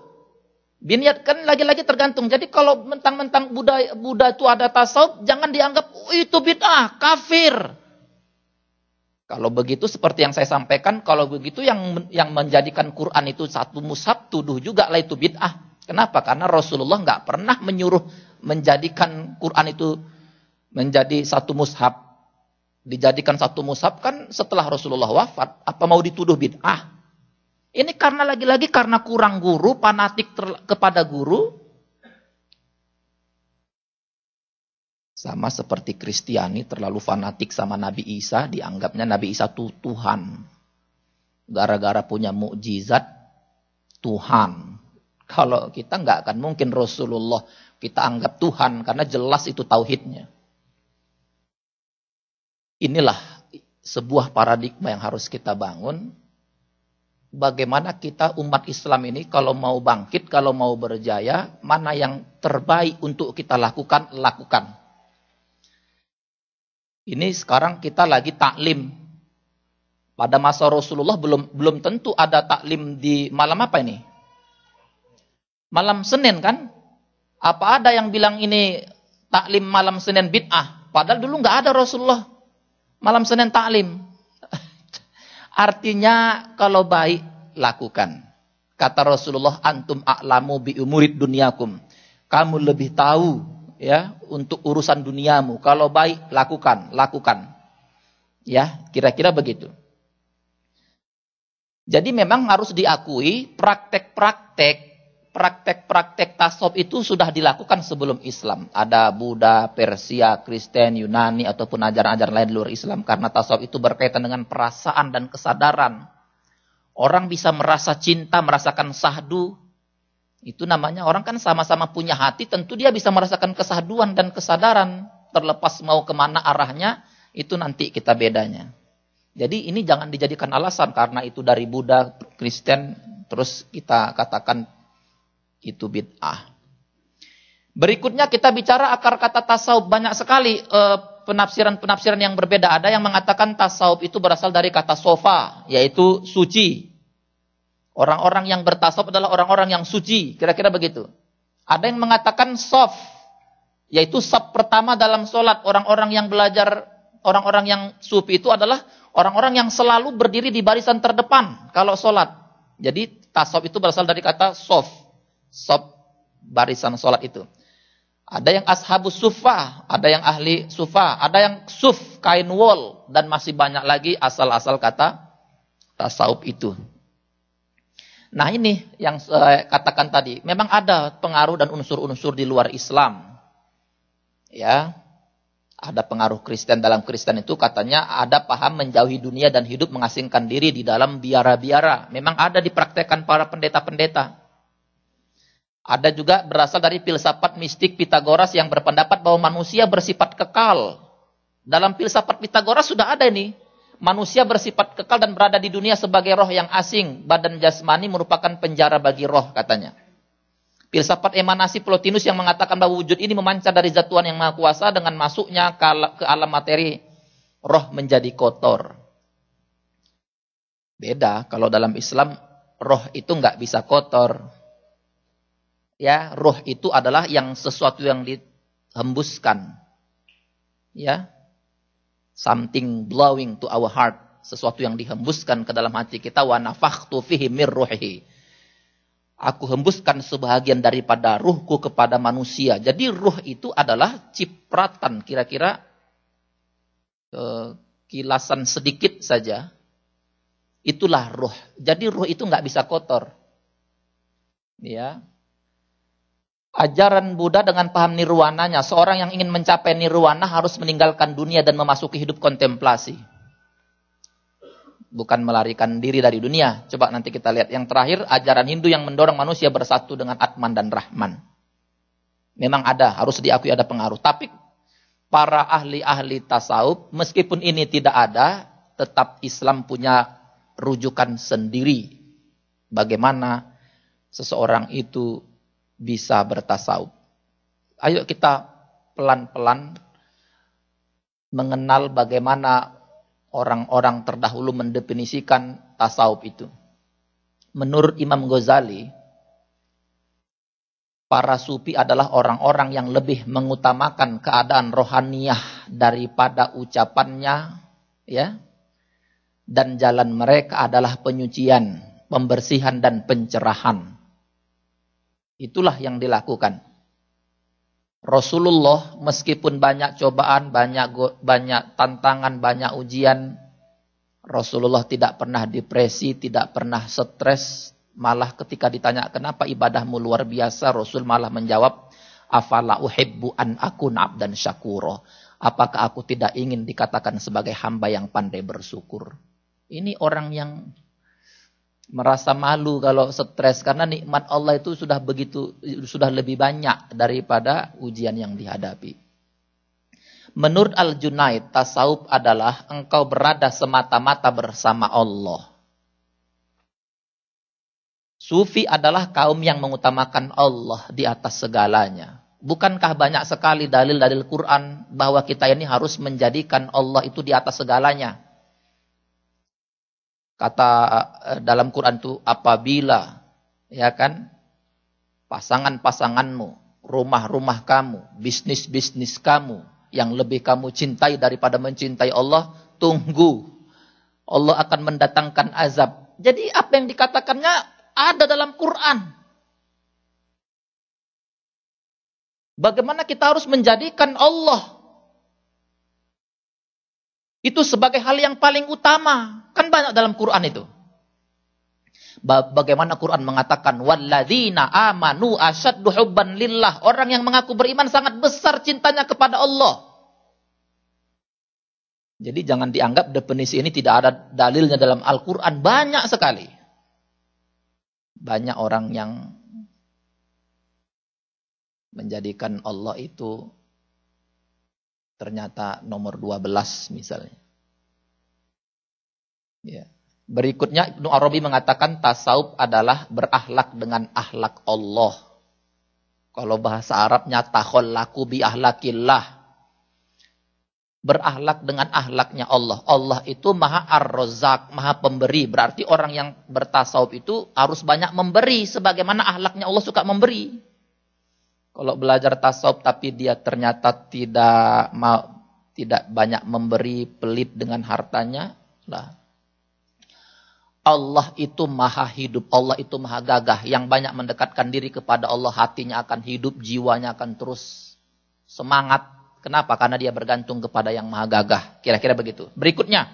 biniat kan lagi-lagi tergantung. Jadi kalau mentang-mentang budaya Buddha itu ada tasawuf, jangan dianggap oh, itu bid'ah, kafir. Kalau begitu seperti yang saya sampaikan, kalau begitu yang yang menjadikan Quran itu satu mushaf tuduh juga lah itu bid'ah. Kenapa? Karena Rasulullah nggak pernah menyuruh menjadikan Quran itu menjadi satu mushaf. Dijadikan satu mushaf kan setelah Rasulullah wafat. Apa mau dituduh bid'ah? Ini karena lagi-lagi karena kurang guru, fanatik kepada guru. Sama seperti Kristiani terlalu fanatik sama Nabi Isa, dianggapnya Nabi Isa itu Tuhan. Gara-gara punya mukjizat Tuhan. Kalau kita nggak akan mungkin Rasulullah kita anggap Tuhan karena jelas itu tauhidnya. Inilah sebuah paradigma yang harus kita bangun. Bagaimana kita umat Islam ini kalau mau bangkit, kalau mau berjaya, mana yang terbaik untuk kita lakukan, lakukan. Ini sekarang kita lagi taklim. Pada masa Rasulullah belum belum tentu ada taklim di malam apa ini? Malam Senin kan? Apa ada yang bilang ini taklim malam Senin bid'ah? Padahal dulu nggak ada Rasulullah malam Senin taklim. Artinya kalau baik lakukan. Kata Rasulullah antum a'lamu bi umurid dunyakum. Kamu lebih tahu ya untuk urusan duniamu. Kalau baik lakukan, lakukan. Ya, kira-kira begitu. Jadi memang harus diakui praktek-praktek praktek-praktek tasawuf itu sudah dilakukan sebelum Islam. Ada Buddha, Persia, Kristen, Yunani, ataupun ajaran-ajaran lain di luar Islam. Karena tasawuf itu berkaitan dengan perasaan dan kesadaran. Orang bisa merasa cinta, merasakan sahdu. Itu namanya orang kan sama-sama punya hati, tentu dia bisa merasakan kesahduan dan kesadaran. Terlepas mau ke mana arahnya, itu nanti kita bedanya. Jadi ini jangan dijadikan alasan karena itu dari Buddha, Kristen, terus kita katakan itu bid'ah. Berikutnya kita bicara akar kata tasawuf. Banyak sekali eh, penafsiran-penafsiran yang berbeda. Ada yang mengatakan tasawuf itu berasal dari kata sofa, yaitu suci. Orang-orang yang bertasawuf adalah orang-orang yang suci. Kira-kira begitu. Ada yang mengatakan sof, yaitu sab pertama dalam solat. Orang-orang yang belajar, orang-orang yang sufi itu adalah orang-orang yang selalu berdiri di barisan terdepan kalau solat. Jadi tasawuf itu berasal dari kata sof sob barisan sholat itu. Ada yang ashabus sufa, ada yang ahli sufa, ada yang suf, kain wol, dan masih banyak lagi asal-asal kata tasawuf itu. Nah ini yang saya katakan tadi, memang ada pengaruh dan unsur-unsur di luar Islam. Ya, ada pengaruh Kristen dalam Kristen itu katanya ada paham menjauhi dunia dan hidup mengasingkan diri di dalam biara-biara. Memang ada dipraktekkan para pendeta-pendeta. Ada juga berasal dari filsafat mistik Pitagoras yang berpendapat bahwa manusia bersifat kekal. Dalam filsafat Pitagoras sudah ada ini. Manusia bersifat kekal dan berada di dunia sebagai roh yang asing. Badan jasmani merupakan penjara bagi roh katanya. Filsafat emanasi Plotinus yang mengatakan bahwa wujud ini memancar dari zat Tuhan yang Maha Kuasa dengan masuknya ke alam materi. Roh menjadi kotor. Beda kalau dalam Islam roh itu nggak bisa kotor ya roh itu adalah yang sesuatu yang dihembuskan. Ya. Something blowing to our heart. Sesuatu yang dihembuskan ke dalam hati kita. Wa nafakhtu fihi mir ruhi aku hembuskan sebahagian daripada ruhku kepada manusia. Jadi ruh itu adalah cipratan kira-kira uh, kilasan sedikit saja. Itulah ruh. Jadi ruh itu nggak bisa kotor. Ya ajaran Buddha dengan paham nirwananya. Seorang yang ingin mencapai nirwana harus meninggalkan dunia dan memasuki hidup kontemplasi. Bukan melarikan diri dari dunia. Coba nanti kita lihat. Yang terakhir, ajaran Hindu yang mendorong manusia bersatu dengan Atman dan Rahman. Memang ada, harus diakui ada pengaruh. Tapi para ahli-ahli tasawuf, meskipun ini tidak ada, tetap Islam punya rujukan sendiri. Bagaimana seseorang itu bisa bertasawuf. ayo kita pelan-pelan mengenal bagaimana orang-orang terdahulu mendefinisikan tasawuf itu. Menurut Imam Ghazali, para sufi adalah orang-orang yang lebih mengutamakan keadaan rohaniah daripada ucapannya, ya. Dan jalan mereka adalah penyucian, pembersihan dan pencerahan. Itulah yang dilakukan. Rasulullah meskipun banyak cobaan, banyak banyak tantangan, banyak ujian, Rasulullah tidak pernah depresi, tidak pernah stres, malah ketika ditanya kenapa ibadahmu luar biasa, Rasul malah menjawab, afala uhibbu an akun abdan syakuro. Apakah aku tidak ingin dikatakan sebagai hamba yang pandai bersyukur? Ini orang yang merasa malu kalau stres karena nikmat Allah itu sudah begitu sudah lebih banyak daripada ujian yang dihadapi. Menurut Al-Junaid, tasawuf adalah engkau berada semata-mata bersama Allah. Sufi adalah kaum yang mengutamakan Allah di atas segalanya. Bukankah banyak sekali dalil-dalil Quran bahwa kita ini harus menjadikan Allah itu di atas segalanya? Kata eh, dalam Quran itu apabila ya kan pasangan-pasanganmu, rumah-rumah kamu, bisnis-bisnis kamu, yang lebih kamu cintai daripada mencintai Allah, tunggu. Allah akan mendatangkan azab. Jadi apa yang dikatakannya ada dalam Quran. Bagaimana kita harus menjadikan Allah itu sebagai hal yang paling utama. Kan banyak dalam Quran itu. Bagaimana Quran mengatakan walladzina amanu asyaddu hubban lillah. Orang yang mengaku beriman sangat besar cintanya kepada Allah. Jadi jangan dianggap definisi ini tidak ada dalilnya dalam Al-Qur'an banyak sekali. Banyak orang yang menjadikan Allah itu ternyata nomor 12 misalnya. Ya. Berikutnya Ibnu Arabi mengatakan tasawuf adalah berakhlak dengan akhlak Allah. Kalau bahasa Arabnya takhallaku bi ahlakillah. Berakhlak dengan akhlaknya Allah. Allah itu maha ar-razak, maha pemberi. Berarti orang yang bertasawuf itu harus banyak memberi. Sebagaimana akhlaknya Allah suka memberi. Kalau belajar tasawuf tapi dia ternyata tidak mau tidak banyak memberi pelit dengan hartanya, lah Allah itu maha hidup, Allah itu maha gagah. Yang banyak mendekatkan diri kepada Allah, hatinya akan hidup, jiwanya akan terus semangat. Kenapa? Karena dia bergantung kepada yang maha gagah. Kira-kira begitu. Berikutnya.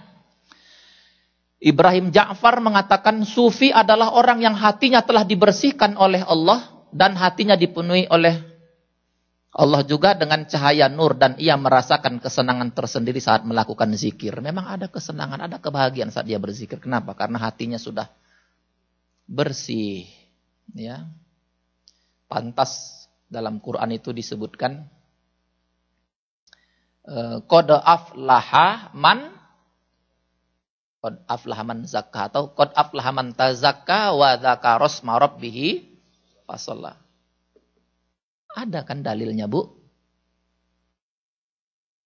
Ibrahim Ja'far mengatakan sufi adalah orang yang hatinya telah dibersihkan oleh Allah dan hatinya dipenuhi oleh Allah juga dengan cahaya nur dan ia merasakan kesenangan tersendiri saat melakukan zikir. Memang ada kesenangan, ada kebahagiaan saat dia berzikir. Kenapa? Karena hatinya sudah bersih. Ya. Pantas dalam Quran itu disebutkan kode aflaha man kod aflaha man zakka atau kod aflaha man tazakka wa dzakaros marabbihi fasallah. Ada kan dalilnya, Bu?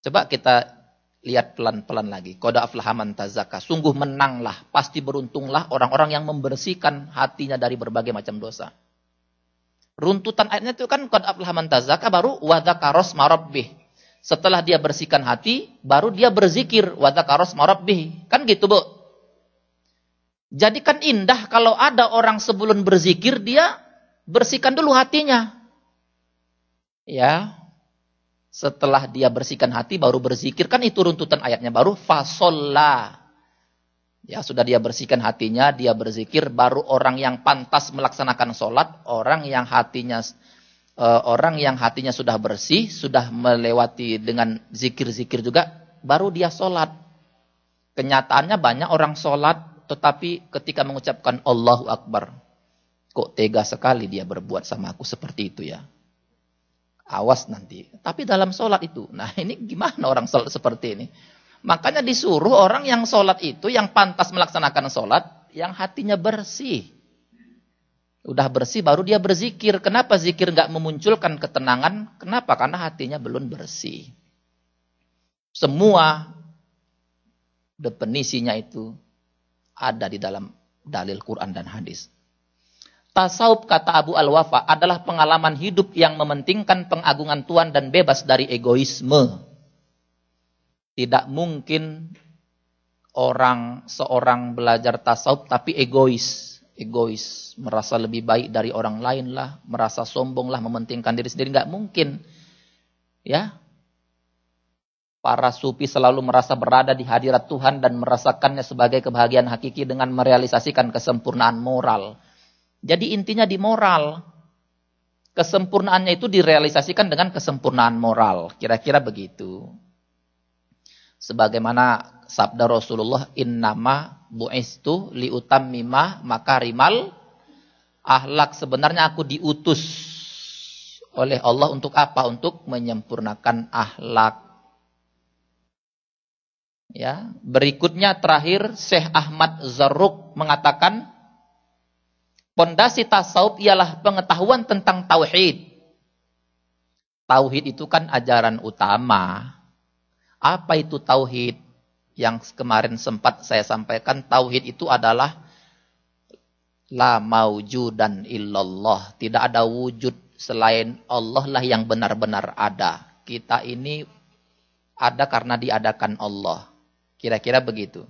Coba kita lihat pelan-pelan lagi. Koda aflahaman tazaka. Sungguh menanglah, pasti beruntunglah orang-orang yang membersihkan hatinya dari berbagai macam dosa. Runtutan ayatnya itu kan koda aflahaman tazaka baru wadakaros marabbih. Setelah dia bersihkan hati, baru dia berzikir wadakaros marabbih. Kan gitu, Bu? Jadi kan indah kalau ada orang sebelum berzikir dia bersihkan dulu hatinya ya. Setelah dia bersihkan hati baru berzikir. Kan itu runtutan ayatnya baru fasolla. Ya sudah dia bersihkan hatinya dia berzikir baru orang yang pantas melaksanakan sholat orang yang hatinya uh, orang yang hatinya sudah bersih sudah melewati dengan zikir-zikir juga baru dia sholat. Kenyataannya banyak orang sholat tetapi ketika mengucapkan Allahu Akbar kok tega sekali dia berbuat sama aku seperti itu ya Awas nanti. Tapi dalam sholat itu. Nah ini gimana orang sholat seperti ini? Makanya disuruh orang yang sholat itu, yang pantas melaksanakan sholat, yang hatinya bersih. Udah bersih baru dia berzikir. Kenapa zikir nggak memunculkan ketenangan? Kenapa? Karena hatinya belum bersih. Semua definisinya itu ada di dalam dalil Quran dan hadis. Tasawuf kata Abu Al-Wafa adalah pengalaman hidup yang mementingkan pengagungan Tuhan dan bebas dari egoisme. Tidak mungkin orang seorang belajar tasawuf tapi egois egois, merasa lebih baik dari orang lain lah, merasa sombong lah, mementingkan diri sendiri. Nggak mungkin. Ya. Para sufi selalu merasa berada di hadirat Tuhan dan merasakannya sebagai kebahagiaan hakiki dengan merealisasikan kesempurnaan moral. Jadi intinya di moral. Kesempurnaannya itu direalisasikan dengan kesempurnaan moral. Kira-kira begitu. Sebagaimana sabda Rasulullah innama bu'istu liutammima makarimal ahlak sebenarnya aku diutus oleh Allah untuk apa? Untuk menyempurnakan ahlak. Ya, berikutnya terakhir Syekh Ahmad Zarruk mengatakan pondasi tasawuf ialah pengetahuan tentang tauhid. Tauhid itu kan ajaran utama. Apa itu tauhid? yang kemarin sempat saya sampaikan tauhid itu adalah la maujudan illallah. Tidak ada wujud selain Allah lah yang benar-benar ada. Kita ini ada karena diadakan Allah. Kira-kira begitu.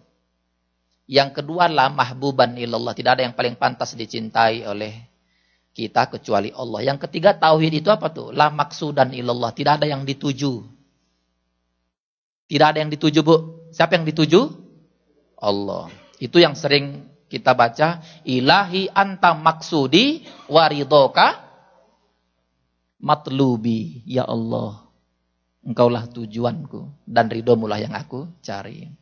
Yang kedua la mahbuban illallah. Tidak ada yang paling pantas dicintai oleh kita kecuali Allah. Yang ketiga tauhid itu apa tuh? La maksudan illallah. Tidak ada yang dituju. Tidak ada yang dituju, Bu. Siapa yang dituju? Allah. Itu yang sering kita baca. Ilahi anta maksudi waridoka matlubi. Ya Allah. Engkaulah tujuanku. Dan ridhomulah yang aku cari.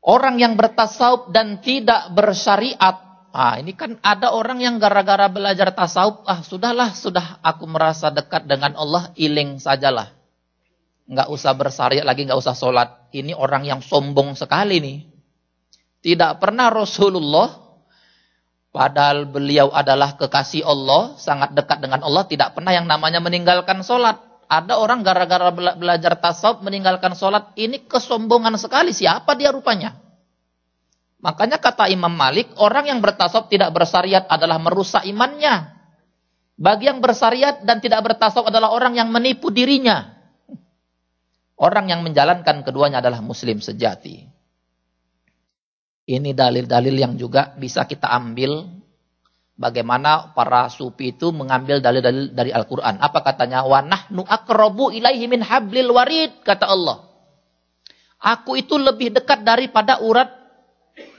Orang yang bertasawuf dan tidak bersyariat. Ah, ini kan ada orang yang gara-gara belajar tasawuf, ah sudahlah, sudah aku merasa dekat dengan Allah, iling sajalah nggak usah bersyariat lagi, nggak usah sholat. Ini orang yang sombong sekali nih. Tidak pernah Rasulullah, padahal beliau adalah kekasih Allah, sangat dekat dengan Allah, tidak pernah yang namanya meninggalkan sholat. Ada orang gara-gara belajar tasawuf meninggalkan sholat, ini kesombongan sekali. Siapa dia rupanya? Makanya kata Imam Malik, orang yang bertasawuf tidak bersyariat adalah merusak imannya. Bagi yang bersyariat dan tidak bertasawuf adalah orang yang menipu dirinya. Orang yang menjalankan keduanya adalah muslim sejati. Ini dalil-dalil yang juga bisa kita ambil bagaimana para sufi itu mengambil dalil-dalil dari Al-Qur'an. Apa katanya? Wa nahnu aqrabu ilaihi min hablil warid kata Allah. Aku itu lebih dekat daripada urat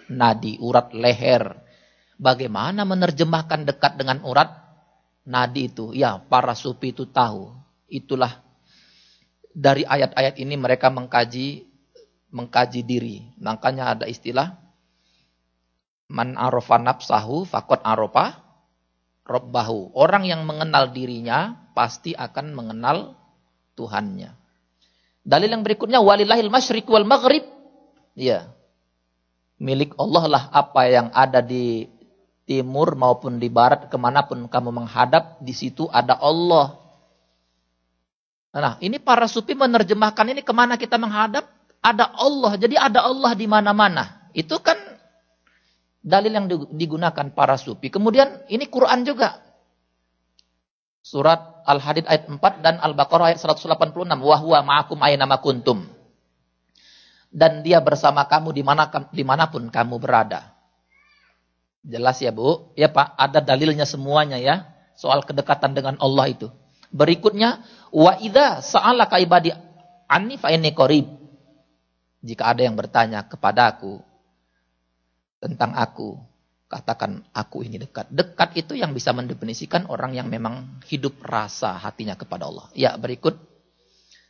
nadi, urat leher. Bagaimana menerjemahkan dekat dengan urat nadi itu? Ya, para sufi itu tahu. Itulah dari ayat-ayat ini mereka mengkaji mengkaji diri. Makanya ada istilah man arofa nafsahu fakot arofa robbahu. Orang yang mengenal dirinya pasti akan mengenal Tuhannya. Dalil yang berikutnya walillahil masyriq wal maghrib. Ya. Milik Allah lah apa yang ada di timur maupun di barat ke mana pun kamu menghadap di situ ada Allah Nah, ini para sufi menerjemahkan ini ke mana kita menghadap? Ada Allah, jadi ada Allah di mana-mana. Itu kan dalil yang digunakan para sufi. Kemudian ini Quran juga. Surat Al-Hadid ayat 4 dan Al-Baqarah ayat 186. Wahwa ma'akum aynama kuntum. Dan dia bersama kamu di mana, di mana pun kamu berada. Jelas ya Bu? Ya Pak, ada dalilnya semuanya ya. Soal kedekatan dengan Allah itu. Berikutnya, wa idza sa'alaka ibadi anni fa. Jika ada yang bertanya kepadaku tentang aku, katakan aku ini dekat. Dekat itu yang bisa mendefinisikan orang yang memang hidup rasa hatinya kepada Allah. Ya, berikut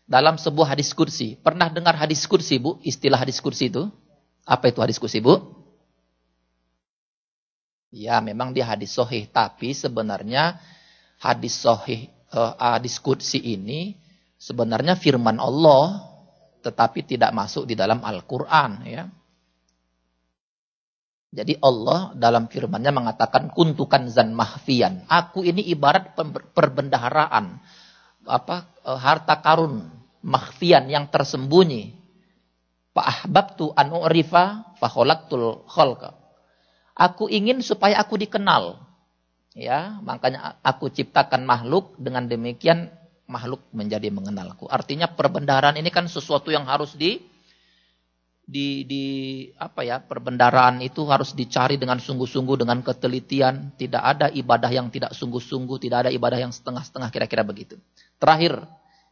dalam sebuah hadis kursi. Pernah dengar hadis kursi, Bu? Istilah hadis kursi itu? Apa itu hadis kursi, Bu? Ya, memang dia hadis sohih. Tapi sebenarnya hadis sohih uh, diskusi ini sebenarnya firman Allah tetapi tidak masuk di dalam Al-Qur'an ya. Jadi Allah dalam firman-Nya mengatakan kuntukan zan mahfian. Aku ini ibarat perbendaharaan apa eh, harta karun mahfian yang tersembunyi. Fa ahbabtu an u'rifa fa khalaqtul khalqa. Aku ingin supaya aku dikenal. Ya, makanya aku ciptakan makhluk dengan demikian makhluk menjadi mengenalku. Artinya perbendaharaan ini kan sesuatu yang harus di di di apa ya perbendaraan itu harus dicari dengan sungguh-sungguh dengan ketelitian. Tidak ada ibadah yang tidak sungguh-sungguh tidak ada ibadah yang setengah-setengah kira-kira begitu. Terakhir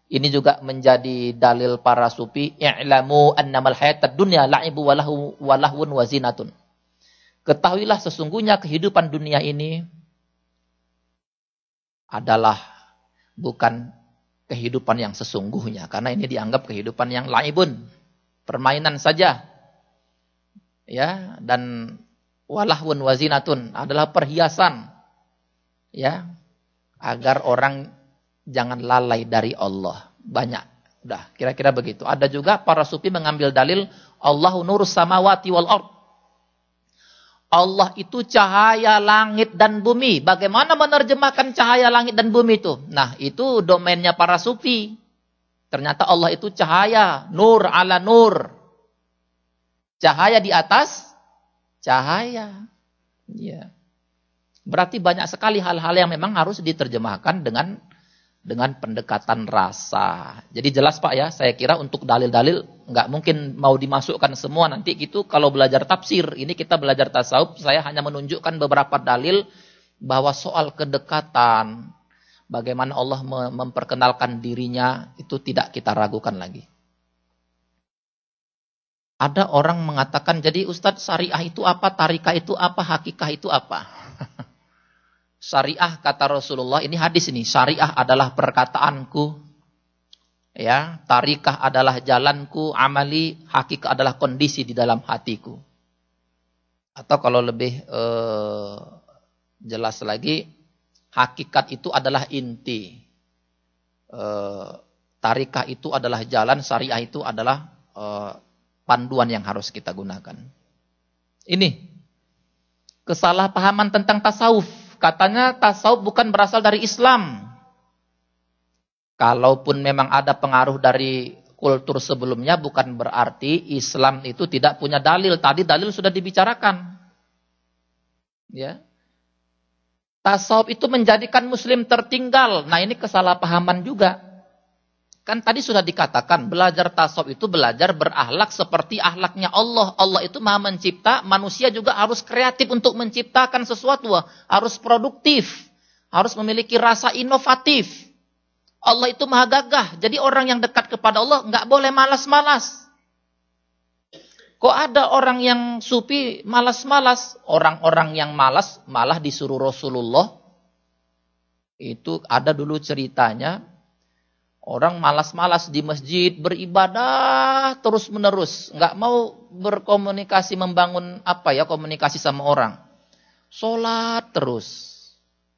ini juga menjadi dalil para sufi i'lamu annamal hayatad dunya la'ibu walahu walahun wazinatun ketahuilah sesungguhnya kehidupan dunia ini adalah bukan kehidupan yang sesungguhnya karena ini dianggap kehidupan yang laibun permainan saja. Ya, dan walahun wazinatun adalah perhiasan. Ya, agar orang jangan lalai dari Allah. Banyak. Udah, kira-kira begitu. Ada juga para sufi mengambil dalil Allahu nurus samawati wal ard. Allah itu cahaya langit dan bumi. Bagaimana menerjemahkan cahaya langit dan bumi itu? Nah, itu domainnya para sufi. Ternyata Allah itu cahaya, nur ala nur. Cahaya di atas cahaya. Ya. Berarti banyak sekali hal-hal yang memang harus diterjemahkan dengan dengan pendekatan rasa. Jadi jelas Pak ya, saya kira untuk dalil-dalil nggak mungkin mau dimasukkan semua nanti gitu kalau belajar tafsir. Ini kita belajar tasawuf, saya hanya menunjukkan beberapa dalil bahwa soal kedekatan, bagaimana Allah memperkenalkan dirinya itu tidak kita ragukan lagi. Ada orang mengatakan, jadi Ustadz syariah itu apa, tarikah itu apa, hakikah itu apa? syariah kata Rasulullah, ini hadis ini, syariah adalah perkataanku, ya, tarikah adalah jalanku, amali, hakikah adalah kondisi di dalam hatiku. Atau kalau lebih eh, jelas lagi, Hakikat itu adalah inti. E, tarikah itu adalah jalan, syariah itu adalah e, panduan yang harus kita gunakan. Ini kesalahpahaman tentang tasawuf. Katanya tasawuf bukan berasal dari Islam. Kalaupun memang ada pengaruh dari kultur sebelumnya bukan berarti Islam itu tidak punya dalil. Tadi dalil sudah dibicarakan. Ya. Tasawuf itu menjadikan muslim tertinggal. Nah ini kesalahpahaman juga. Kan tadi sudah dikatakan, belajar tasawuf itu belajar berahlak seperti ahlaknya Allah. Allah itu maha mencipta, manusia juga harus kreatif untuk menciptakan sesuatu. Harus produktif, harus memiliki rasa inovatif. Allah itu maha gagah, jadi orang yang dekat kepada Allah nggak boleh malas-malas. Kok ada orang yang supi malas-malas? Orang-orang yang malas malah disuruh Rasulullah. Itu ada dulu ceritanya. Orang malas-malas di masjid beribadah terus-menerus. Nggak mau berkomunikasi, membangun apa ya, komunikasi sama orang. Sholat terus.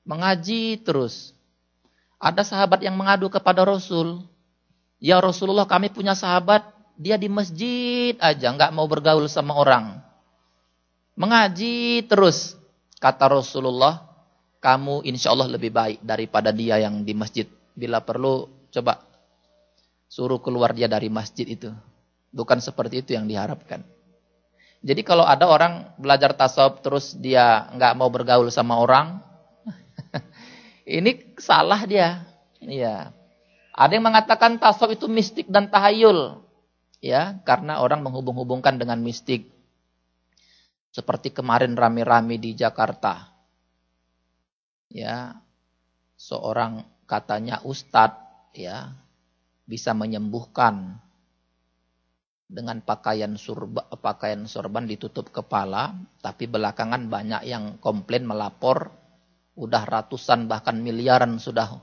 Mengaji terus. Ada sahabat yang mengadu kepada Rasul. Ya Rasulullah kami punya sahabat dia di masjid aja, nggak mau bergaul sama orang. Mengaji terus. Kata Rasulullah, kamu insya Allah lebih baik daripada dia yang di masjid. Bila perlu, coba suruh keluar dia dari masjid itu. Bukan seperti itu yang diharapkan. Jadi kalau ada orang belajar tasawuf terus dia nggak mau bergaul sama orang, ini salah dia. Iya. Ada yang mengatakan tasawuf itu mistik dan tahayul ya karena orang menghubung-hubungkan dengan mistik. Seperti kemarin rame-rame di Jakarta. Ya seorang katanya ustadz ya bisa menyembuhkan. Dengan pakaian surba, pakaian sorban ditutup kepala, tapi belakangan banyak yang komplain melapor, udah ratusan bahkan miliaran sudah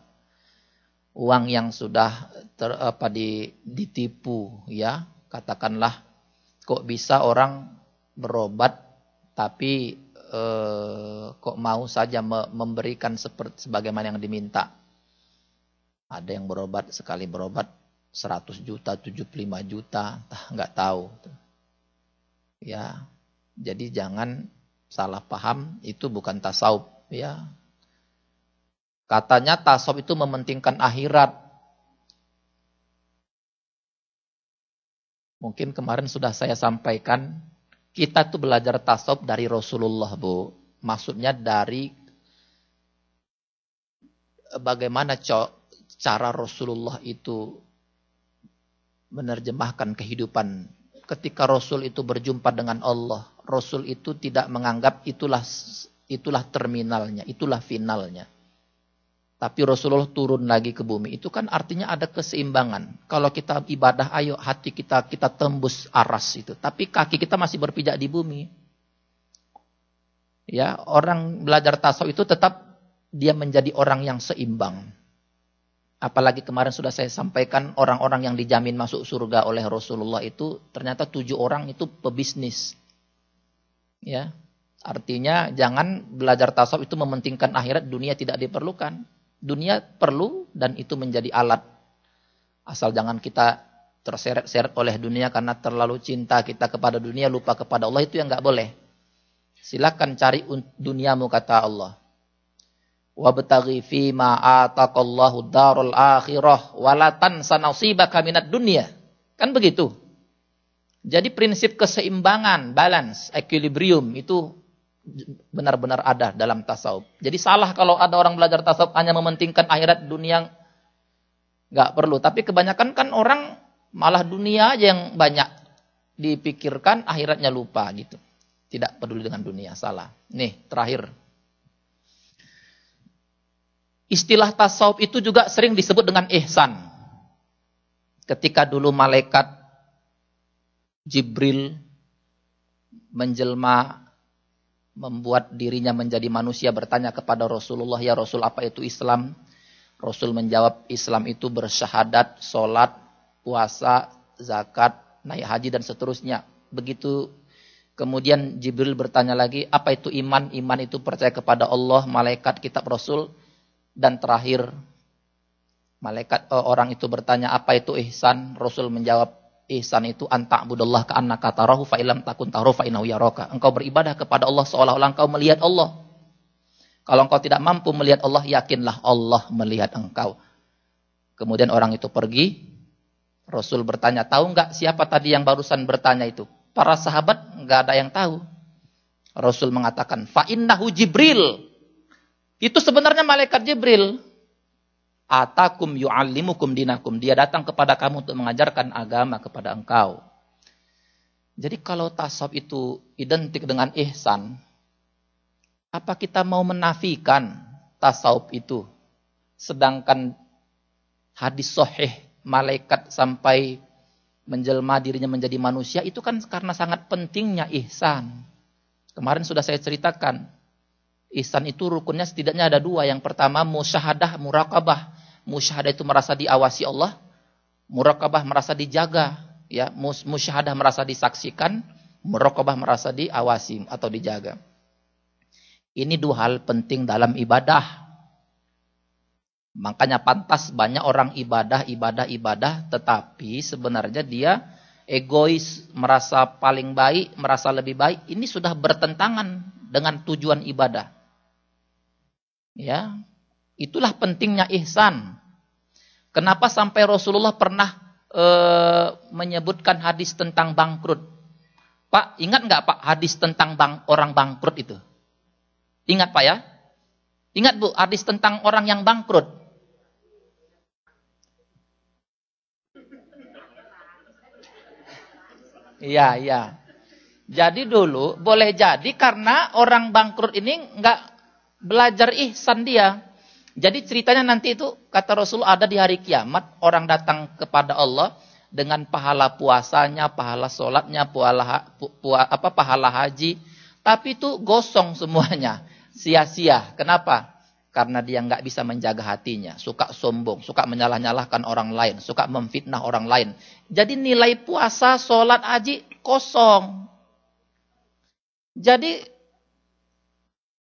uang yang sudah ter, apa di, ditipu ya. Katakanlah kok bisa orang berobat tapi eh, kok mau saja me, memberikan seperti sebagaimana yang diminta? Ada yang berobat sekali berobat 100 juta 75 juta nggak tahu. Ya jadi jangan salah paham itu bukan tasawuf ya. Katanya tasawuf itu mementingkan akhirat. Mungkin kemarin sudah saya sampaikan, kita tuh belajar tasawuf dari Rasulullah, Bu. Maksudnya dari bagaimana cara Rasulullah itu menerjemahkan kehidupan. Ketika Rasul itu berjumpa dengan Allah, Rasul itu tidak menganggap itulah itulah terminalnya, itulah finalnya. Tapi Rasulullah turun lagi ke bumi. Itu kan artinya ada keseimbangan. Kalau kita ibadah, ayo hati kita kita tembus aras itu. Tapi kaki kita masih berpijak di bumi. Ya, orang belajar tasawuf itu tetap dia menjadi orang yang seimbang. Apalagi kemarin sudah saya sampaikan orang-orang yang dijamin masuk surga oleh Rasulullah itu ternyata tujuh orang itu pebisnis. Ya, artinya jangan belajar tasawuf itu mementingkan akhirat dunia tidak diperlukan. Dunia perlu dan itu menjadi alat. Asal jangan kita terseret-seret oleh dunia karena terlalu cinta kita kepada dunia lupa kepada Allah itu yang nggak boleh. Silakan cari duniamu kata Allah wabtaghi fi ma ataqallahu darul akhirah wala tansa nasibaka minad dunya. Kan begitu. Jadi prinsip keseimbangan, balance, equilibrium itu benar-benar ada dalam tasawuf. Jadi salah kalau ada orang belajar tasawuf hanya mementingkan akhirat dunia nggak perlu. Tapi kebanyakan kan orang malah dunia aja yang banyak dipikirkan, akhiratnya lupa gitu. Tidak peduli dengan dunia, salah. Nih, terakhir. Istilah tasawuf itu juga sering disebut dengan ihsan. Ketika dulu malaikat Jibril menjelma membuat dirinya menjadi manusia bertanya kepada Rasulullah, "Ya Rasul, apa itu Islam?" Rasul menjawab, "Islam itu bersyahadat, sholat, puasa, zakat, naik haji dan seterusnya." Begitu kemudian Jibril bertanya lagi, "Apa itu iman?" Iman itu percaya kepada Allah, malaikat, kitab Rasul dan terakhir malaikat uh, orang itu bertanya apa itu ihsan? Rasul menjawab ihsan itu antak budallah ka annaka tarahu fa ilam takun tarahu fa innahu yaraka. Engkau beribadah kepada Allah seolah-olah engkau melihat Allah. Kalau engkau tidak mampu melihat Allah, yakinlah Allah melihat engkau. Kemudian orang itu pergi. Rasul bertanya, tahu enggak siapa tadi yang barusan bertanya itu? Para sahabat enggak ada yang tahu. Rasul mengatakan, fa innahu Jibril. Itu sebenarnya malaikat Jibril. Atakum yu'allimukum dinakum. Dia datang kepada kamu untuk mengajarkan agama kepada engkau. Jadi kalau tasawuf itu identik dengan ihsan, apa kita mau menafikan tasawuf itu? Sedangkan hadis sahih malaikat sampai menjelma dirinya menjadi manusia itu kan karena sangat pentingnya ihsan. Kemarin sudah saya ceritakan Ihsan itu rukunnya setidaknya ada dua. Yang pertama musyahadah, murakabah. Musyahadah itu merasa diawasi Allah. Murakabah merasa dijaga. Ya, musyahadah merasa disaksikan. Murakabah merasa diawasi atau dijaga. Ini dua hal penting dalam ibadah. Makanya pantas banyak orang ibadah, ibadah, ibadah. Tetapi sebenarnya dia egois, merasa paling baik, merasa lebih baik. Ini sudah bertentangan dengan tujuan ibadah. Ya, itulah pentingnya ihsan. Kenapa sampai Rasulullah pernah e, menyebutkan hadis tentang bangkrut? Pak, ingat nggak Pak hadis tentang bang, orang bangkrut itu? Ingat Pak ya? Ingat Bu, hadis tentang orang yang bangkrut. Iya, iya. Jadi dulu boleh jadi karena orang bangkrut ini nggak belajar ihsan dia. Jadi ceritanya nanti itu kata Rasul ada di hari kiamat orang datang kepada Allah dengan pahala puasanya, pahala sholatnya, pahala, apa, pahala haji. Tapi itu gosong semuanya, sia-sia. Kenapa? Karena dia nggak bisa menjaga hatinya, suka sombong, suka menyalah-nyalahkan orang lain, suka memfitnah orang lain. Jadi nilai puasa, sholat, haji kosong. Jadi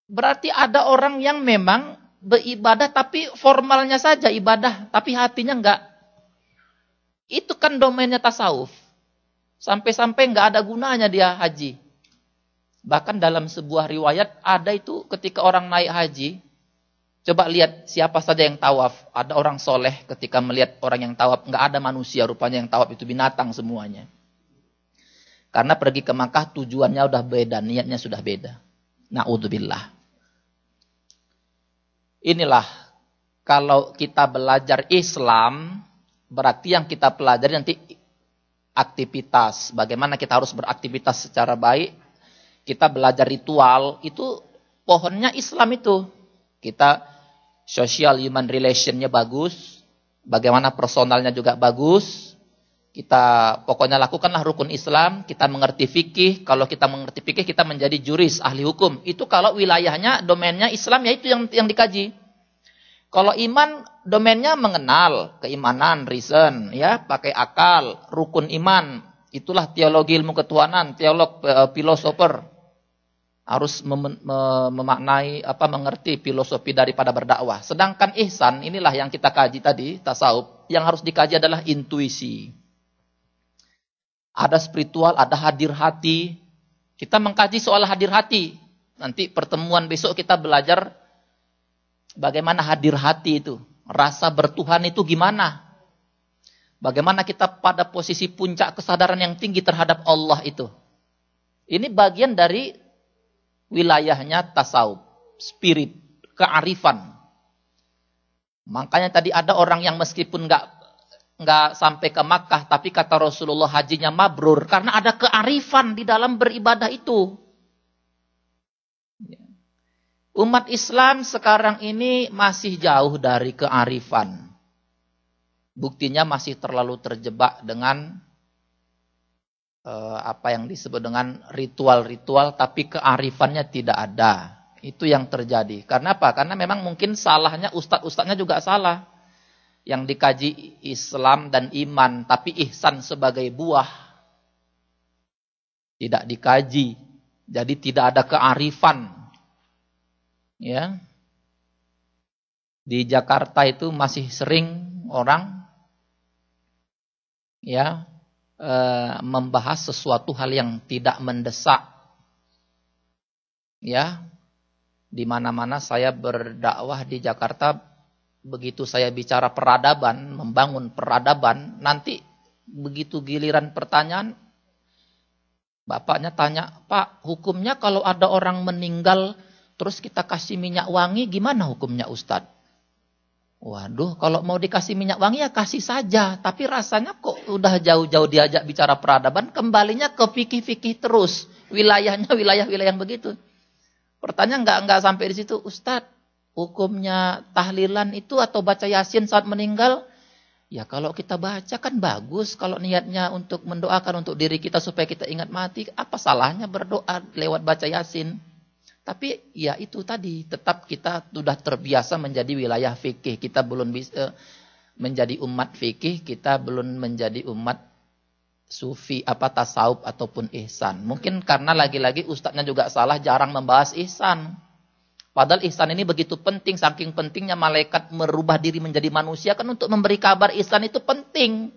Berarti ada orang yang memang beribadah tapi formalnya saja ibadah, tapi hatinya enggak. Itu kan domainnya tasawuf. Sampai-sampai enggak ada gunanya dia haji. Bahkan dalam sebuah riwayat ada itu ketika orang naik haji, coba lihat siapa saja yang tawaf. Ada orang soleh ketika melihat orang yang tawaf, nggak ada manusia rupanya yang tawaf itu binatang semuanya. Karena pergi ke Makkah tujuannya udah beda, niatnya sudah beda. Na'udzubillah. Inilah kalau kita belajar Islam, berarti yang kita pelajari nanti aktivitas. Bagaimana kita harus beraktivitas secara baik. Kita belajar ritual, itu pohonnya Islam itu. Kita social human relationnya bagus. Bagaimana personalnya juga bagus. Kita pokoknya lakukanlah rukun Islam. Kita mengerti fikih. Kalau kita mengerti fikih, kita menjadi juris, ahli hukum. Itu kalau wilayahnya, domainnya Islam, ya itu yang, yang dikaji. Kalau iman domainnya mengenal keimanan, reason, ya, pakai akal, rukun iman. Itulah teologi ilmu ketuhanan, teolog uh, filosofer harus mem mem memaknai apa mengerti filosofi daripada berdakwah. Sedangkan ihsan inilah yang kita kaji tadi, tasawuf, yang harus dikaji adalah intuisi. Ada spiritual, ada hadir hati. Kita mengkaji soal hadir hati. Nanti pertemuan besok kita belajar Bagaimana hadir hati itu? Rasa bertuhan itu gimana? Bagaimana kita pada posisi puncak kesadaran yang tinggi terhadap Allah itu? Ini bagian dari wilayahnya tasawuf, spirit, kearifan. Makanya tadi ada orang yang meskipun nggak nggak sampai ke Makkah, tapi kata Rasulullah hajinya mabrur karena ada kearifan di dalam beribadah itu. Umat Islam sekarang ini masih jauh dari kearifan. Buktinya masih terlalu terjebak dengan uh, apa yang disebut dengan ritual-ritual tapi kearifannya tidak ada. Itu yang terjadi. Karena apa? Karena memang mungkin salahnya ustadz-ustadznya juga salah. Yang dikaji Islam dan iman tapi ihsan sebagai buah. Tidak dikaji. Jadi tidak ada kearifan. Ya. Di Jakarta itu masih sering orang ya e, membahas sesuatu hal yang tidak mendesak. Ya. Di mana-mana saya berdakwah di Jakarta begitu saya bicara peradaban membangun peradaban nanti begitu giliran pertanyaan bapaknya tanya Pak hukumnya kalau ada orang meninggal terus kita kasih minyak wangi, gimana hukumnya Ustadz? Waduh, kalau mau dikasih minyak wangi ya kasih saja. Tapi rasanya kok udah jauh-jauh diajak bicara peradaban, kembalinya ke fikih-fikih terus. Wilayahnya wilayah-wilayah yang begitu. Pertanyaan nggak nggak sampai di situ, Ustadz. Hukumnya tahlilan itu atau baca yasin saat meninggal? Ya kalau kita baca kan bagus. Kalau niatnya untuk mendoakan untuk diri kita supaya kita ingat mati, apa salahnya berdoa lewat baca yasin? Tapi ya itu tadi, tetap kita sudah terbiasa menjadi wilayah fikih. Kita belum bisa menjadi umat fikih, kita belum menjadi umat sufi, apa tasawuf ataupun ihsan. Mungkin karena lagi-lagi ustadznya juga salah, jarang membahas ihsan. Padahal ihsan ini begitu penting, saking pentingnya malaikat merubah diri menjadi manusia kan untuk memberi kabar ihsan itu penting.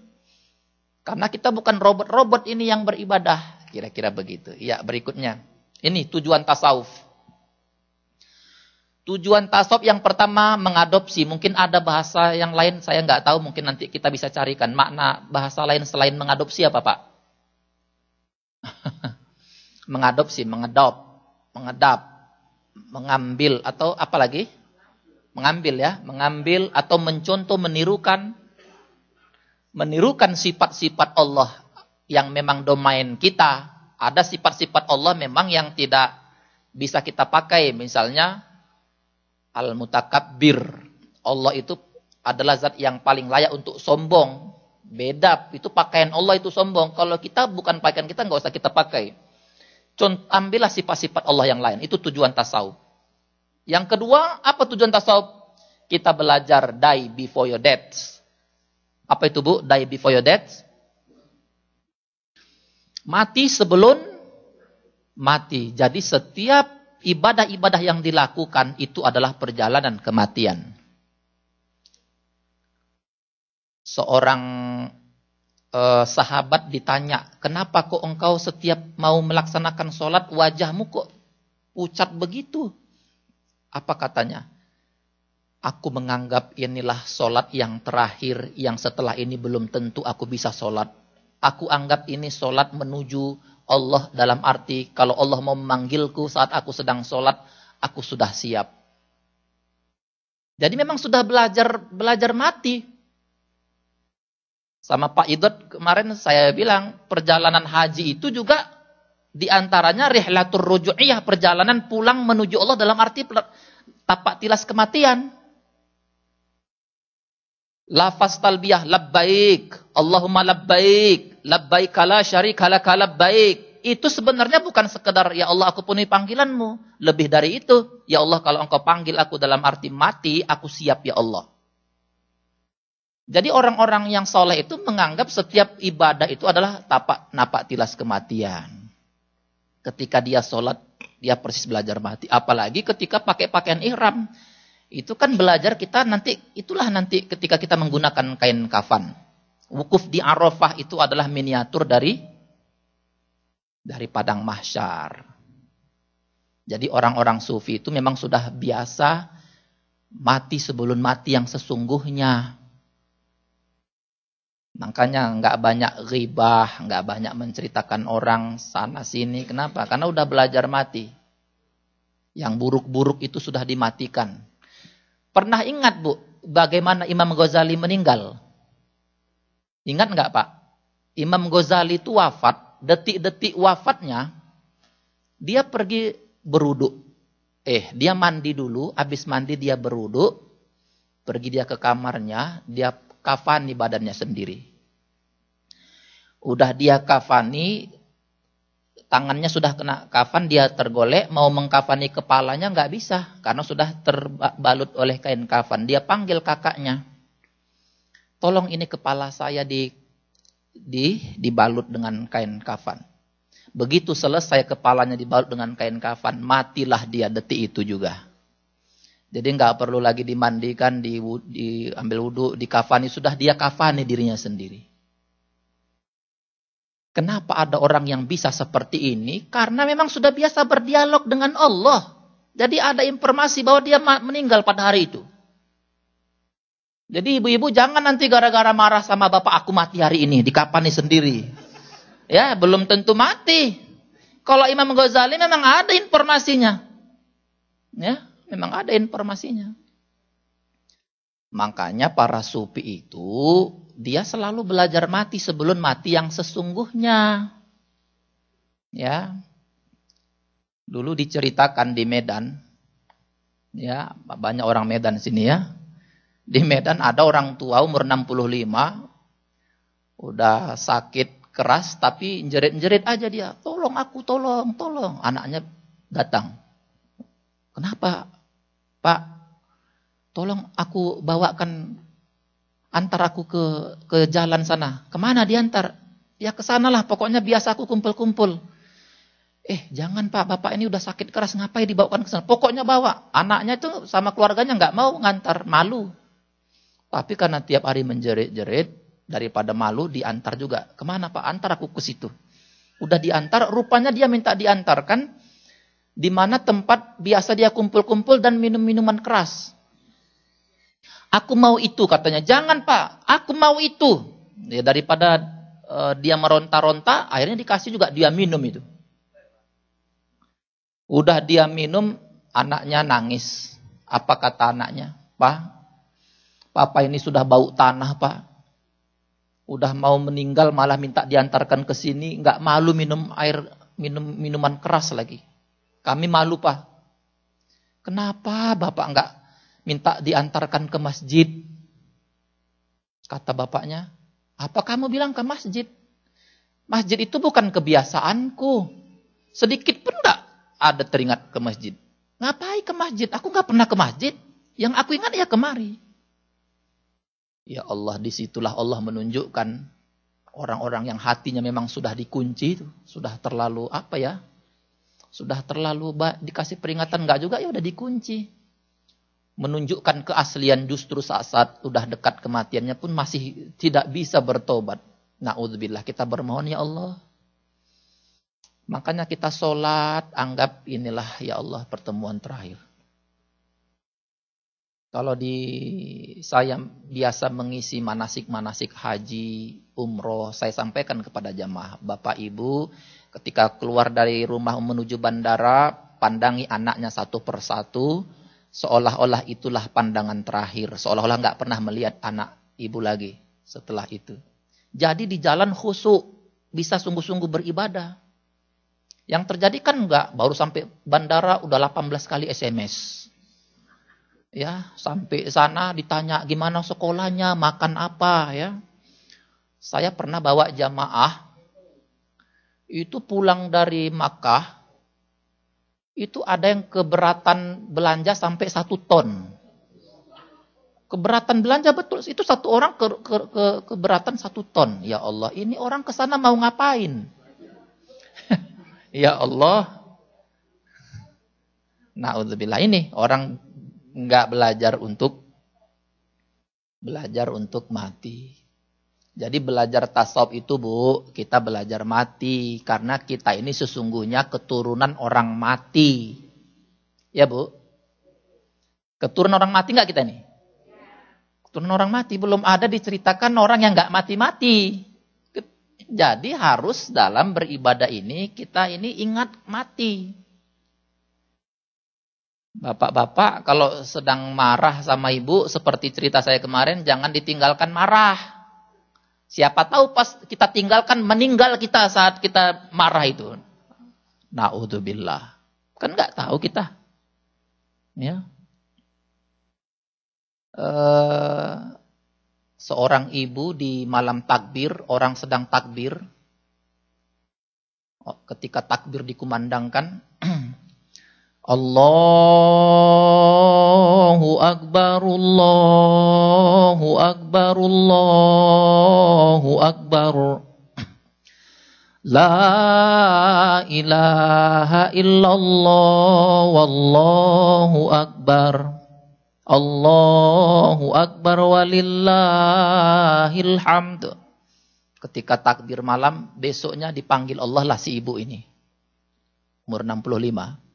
Karena kita bukan robot-robot ini yang beribadah. Kira-kira begitu. Ya berikutnya. Ini tujuan tasawuf. Tujuan tasawuf yang pertama mengadopsi. Mungkin ada bahasa yang lain saya nggak tahu. Mungkin nanti kita bisa carikan makna bahasa lain selain mengadopsi apa Pak? mengadopsi, mengedop, mengedap, mengambil atau apa lagi? Mengambil ya, mengambil atau mencontoh, menirukan, menirukan sifat-sifat Allah yang memang domain kita. Ada sifat-sifat Allah memang yang tidak bisa kita pakai, misalnya Al-Mutakabbir. Allah itu adalah zat yang paling layak untuk sombong. Beda, itu pakaian Allah itu sombong. Kalau kita bukan pakaian kita, nggak usah kita pakai. Contoh, ambillah sifat-sifat Allah yang lain. Itu tujuan tasawuf. Yang kedua, apa tujuan tasawuf? Kita belajar die before your death. Apa itu bu? Die before your death? Mati sebelum mati. Jadi setiap ibadah-ibadah yang dilakukan itu adalah perjalanan kematian. Seorang eh, sahabat ditanya, kenapa kok engkau setiap mau melaksanakan sholat wajahmu kok pucat begitu. Apa katanya? Aku menganggap inilah sholat yang terakhir yang setelah ini belum tentu aku bisa sholat. Aku anggap ini sholat menuju Allah dalam arti kalau Allah mau memanggilku saat aku sedang sholat, aku sudah siap. Jadi memang sudah belajar belajar mati. Sama Pak Idot kemarin saya bilang perjalanan haji itu juga di antaranya rihlatur ruju'iyah perjalanan pulang menuju Allah dalam arti tapak tilas kematian. Lafaz talbiyah labbaik, Allahumma labbaik, labbaik la syarika laka labbaik. Itu sebenarnya bukan sekedar ya Allah aku penuhi panggilanmu. Lebih dari itu, ya Allah kalau engkau panggil aku dalam arti mati, aku siap ya Allah. Jadi orang-orang yang soleh itu menganggap setiap ibadah itu adalah tapak napak tilas kematian. Ketika dia sholat, dia persis belajar mati. Apalagi ketika pakai pakaian ihram. Itu kan belajar kita nanti, itulah nanti ketika kita menggunakan kain kafan. Wukuf di Arafah itu adalah miniatur dari dari padang mahsyar. Jadi orang-orang sufi itu memang sudah biasa mati sebelum mati yang sesungguhnya. Makanya nggak banyak ribah, nggak banyak menceritakan orang sana sini. Kenapa? Karena udah belajar mati. Yang buruk-buruk itu sudah dimatikan. Pernah ingat Bu, bagaimana Imam Ghazali meninggal? Ingat nggak Pak? Imam Ghazali itu wafat, detik-detik wafatnya, dia pergi beruduk. Eh, dia mandi dulu, habis mandi dia beruduk, pergi dia ke kamarnya, dia kafani badannya sendiri. Udah dia kafani, tangannya sudah kena kafan, dia tergolek, mau mengkafani kepalanya nggak bisa, karena sudah terbalut oleh kain kafan. Dia panggil kakaknya, tolong ini kepala saya di, di dibalut dengan kain kafan. Begitu selesai kepalanya dibalut dengan kain kafan, matilah dia detik itu juga. Jadi nggak perlu lagi dimandikan, di, diambil wudhu, dikafani, sudah dia kafani dirinya sendiri. Kenapa ada orang yang bisa seperti ini? Karena memang sudah biasa berdialog dengan Allah. Jadi ada informasi bahwa dia meninggal pada hari itu. Jadi ibu-ibu jangan nanti gara-gara marah sama bapak aku mati hari ini, dikapani sendiri. Ya, belum tentu mati. Kalau Imam Ghazali memang ada informasinya. Ya, memang ada informasinya. Makanya para sufi itu dia selalu belajar mati sebelum mati yang sesungguhnya. Ya. Dulu diceritakan di Medan. Ya, banyak orang Medan sini ya. Di Medan ada orang tua umur 65 udah sakit keras tapi jerit-jerit aja dia. Tolong aku, tolong, tolong. Anaknya datang. Kenapa? Pak, tolong aku bawakan antar aku ke ke jalan sana. Ke mana diantar? Ya ke sanalah, pokoknya biasa aku kumpul-kumpul. Eh, jangan Pak, Bapak ini udah sakit keras, ngapain dibawakan ke sana? Pokoknya bawa. Anaknya itu sama keluarganya nggak mau ngantar, malu. Tapi karena tiap hari menjerit-jerit, daripada malu diantar juga. Ke mana Pak? Antar aku ke situ. Udah diantar, rupanya dia minta diantarkan di mana tempat biasa dia kumpul-kumpul dan minum minuman keras. Aku mau itu katanya. Jangan pak, aku mau itu. Ya, daripada uh, dia meronta-ronta, akhirnya dikasih juga dia minum itu. Udah dia minum, anaknya nangis. Apa kata anaknya? Pak, papa ini sudah bau tanah pak. Udah mau meninggal malah minta diantarkan ke sini, nggak malu minum air minum minuman keras lagi. Kami malu pak. Kenapa bapak nggak minta diantarkan ke masjid. Kata bapaknya, apa kamu bilang ke masjid? Masjid itu bukan kebiasaanku. Sedikit pun enggak ada teringat ke masjid. Ngapain ke masjid? Aku nggak pernah ke masjid. Yang aku ingat ya kemari. Ya Allah, di situlah Allah menunjukkan orang-orang yang hatinya memang sudah dikunci, sudah terlalu apa ya? Sudah terlalu dikasih peringatan nggak juga ya udah dikunci menunjukkan keaslian justru saat-saat sudah dekat kematiannya pun masih tidak bisa bertobat. Na'udzubillah kita bermohon ya Allah. Makanya kita sholat, anggap inilah ya Allah pertemuan terakhir. Kalau di saya biasa mengisi manasik-manasik haji, umroh, saya sampaikan kepada jamaah, Bapak Ibu, ketika keluar dari rumah menuju bandara, pandangi anaknya satu persatu, seolah-olah itulah pandangan terakhir, seolah-olah nggak pernah melihat anak ibu lagi setelah itu. Jadi di jalan khusuk, bisa sungguh-sungguh beribadah. Yang terjadi kan enggak, baru sampai bandara udah 18 kali SMS. Ya, sampai sana ditanya gimana sekolahnya, makan apa ya. Saya pernah bawa jamaah itu pulang dari Makkah itu ada yang keberatan belanja sampai satu ton. Keberatan belanja betul itu satu orang ke, ke, ke, keberatan satu ton. Ya Allah, ini orang ke sana mau ngapain? Ya Allah. Nauzubillah ini orang nggak belajar untuk belajar untuk mati. Jadi belajar tasawuf itu Bu, kita belajar mati karena kita ini sesungguhnya keturunan orang mati. Ya Bu? Keturunan orang mati nggak kita ini? Keturunan orang mati belum ada diceritakan orang yang nggak mati-mati. Jadi harus dalam beribadah ini kita ini ingat mati. Bapak-bapak kalau sedang marah sama ibu seperti cerita saya kemarin jangan ditinggalkan marah. Siapa tahu pas kita tinggalkan meninggal kita saat kita marah itu. Naudzubillah. Kan nggak tahu kita. Ya. Uh, seorang ibu di malam takbir, orang sedang takbir. Oh, ketika takbir dikumandangkan, Allahu Akbar, Allahu Akbar, Allahu Akbar. La ilaha illallah, wallahu akbar. Allahu Akbar walillahil hamd. Ketika takbir malam, besoknya dipanggil Allah lah si ibu ini. Umur 65.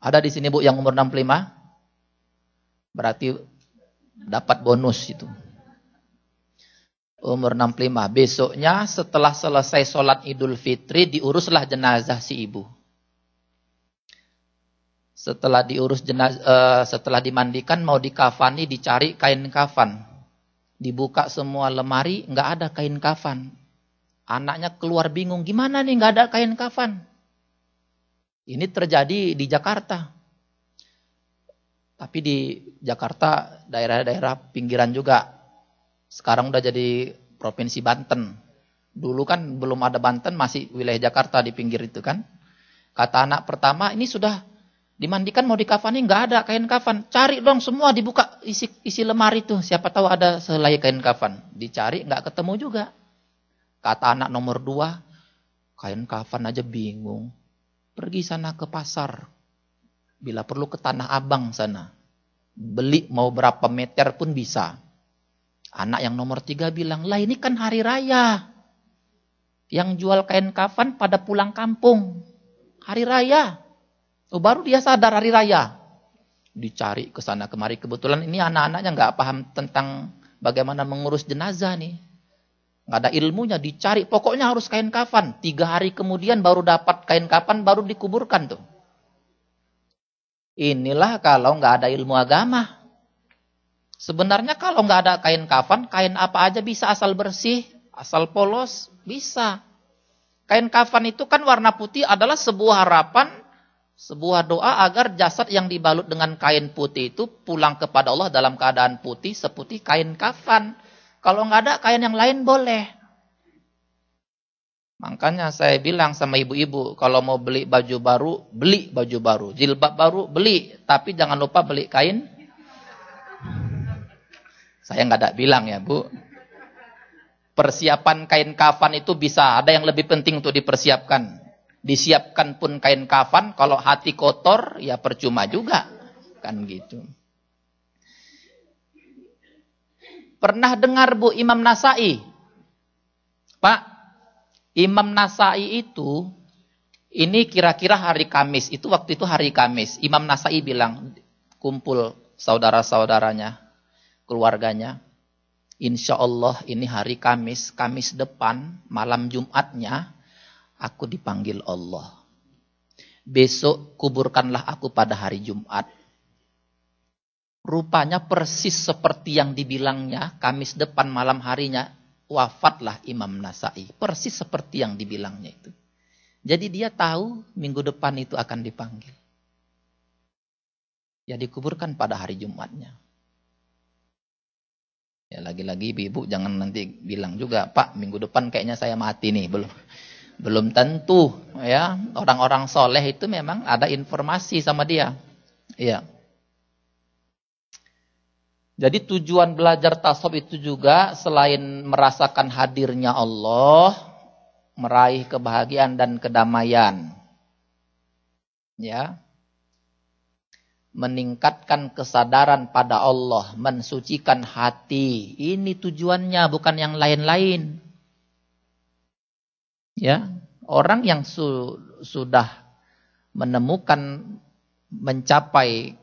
Ada di sini bu yang umur 65? Berarti dapat bonus itu. Umur 65. Besoknya setelah selesai sholat idul fitri, diuruslah jenazah si ibu. Setelah diurus jenazah, uh, setelah dimandikan mau dikafani dicari kain kafan. Dibuka semua lemari nggak ada kain kafan. Anaknya keluar bingung gimana nih nggak ada kain kafan. Ini terjadi di Jakarta. Tapi di Jakarta daerah-daerah pinggiran juga. Sekarang udah jadi provinsi Banten. Dulu kan belum ada Banten masih wilayah Jakarta di pinggir itu kan. Kata anak pertama ini sudah Dimandikan mau dikafani nggak ada kain kafan. Cari dong semua dibuka isi isi lemari tuh. Siapa tahu ada selai kain kafan. Dicari nggak ketemu juga. Kata anak nomor dua, kain kafan aja bingung. Pergi sana ke pasar. Bila perlu ke Tanah Abang sana. Beli mau berapa meter pun bisa. Anak yang nomor tiga bilang, lah ini kan hari raya. Yang jual kain kafan pada pulang kampung. Hari raya. Oh, baru dia sadar hari raya. Dicari ke sana kemari. Kebetulan ini anak-anaknya nggak paham tentang bagaimana mengurus jenazah nih. Nggak ada ilmunya, dicari. Pokoknya harus kain kafan. Tiga hari kemudian baru dapat kain kafan, baru dikuburkan tuh. Inilah kalau nggak ada ilmu agama. Sebenarnya kalau nggak ada kain kafan, kain apa aja bisa asal bersih, asal polos, bisa. Kain kafan itu kan warna putih adalah sebuah harapan sebuah doa agar jasad yang dibalut dengan kain putih itu pulang kepada Allah dalam keadaan putih seputih kain kafan. Kalau nggak ada kain yang lain boleh. Makanya saya bilang sama ibu-ibu, kalau mau beli baju baru, beli baju baru. Jilbab baru, beli. Tapi jangan lupa beli kain. Saya nggak ada bilang ya bu. Persiapan kain kafan itu bisa, ada yang lebih penting untuk dipersiapkan. Disiapkan pun kain kafan, kalau hati kotor ya percuma juga. Kan gitu. Pernah dengar Bu Imam Nasai? Pak, Imam Nasai itu Ini kira-kira hari Kamis. Itu waktu itu hari Kamis. Imam Nasai bilang, kumpul saudara-saudaranya, keluarganya. Insya Allah ini hari Kamis, Kamis depan, malam Jumatnya, aku dipanggil Allah. Besok kuburkanlah aku pada hari Jumat. Rupanya persis seperti yang dibilangnya, Kamis depan malam harinya, wafatlah Imam Nasai. Persis seperti yang dibilangnya itu. Jadi dia tahu minggu depan itu akan dipanggil. Ya dikuburkan pada hari Jumatnya. Ya lagi-lagi ibu jangan nanti bilang juga, Pak minggu depan kayaknya saya mati nih. Belum belum tentu ya. Orang-orang soleh itu memang ada informasi sama dia. Ya. Jadi tujuan belajar tasawuf itu juga selain merasakan hadirnya Allah, meraih kebahagiaan dan kedamaian. Ya meningkatkan kesadaran pada Allah, mensucikan hati. Ini tujuannya bukan yang lain-lain. Ya, orang yang su sudah menemukan mencapai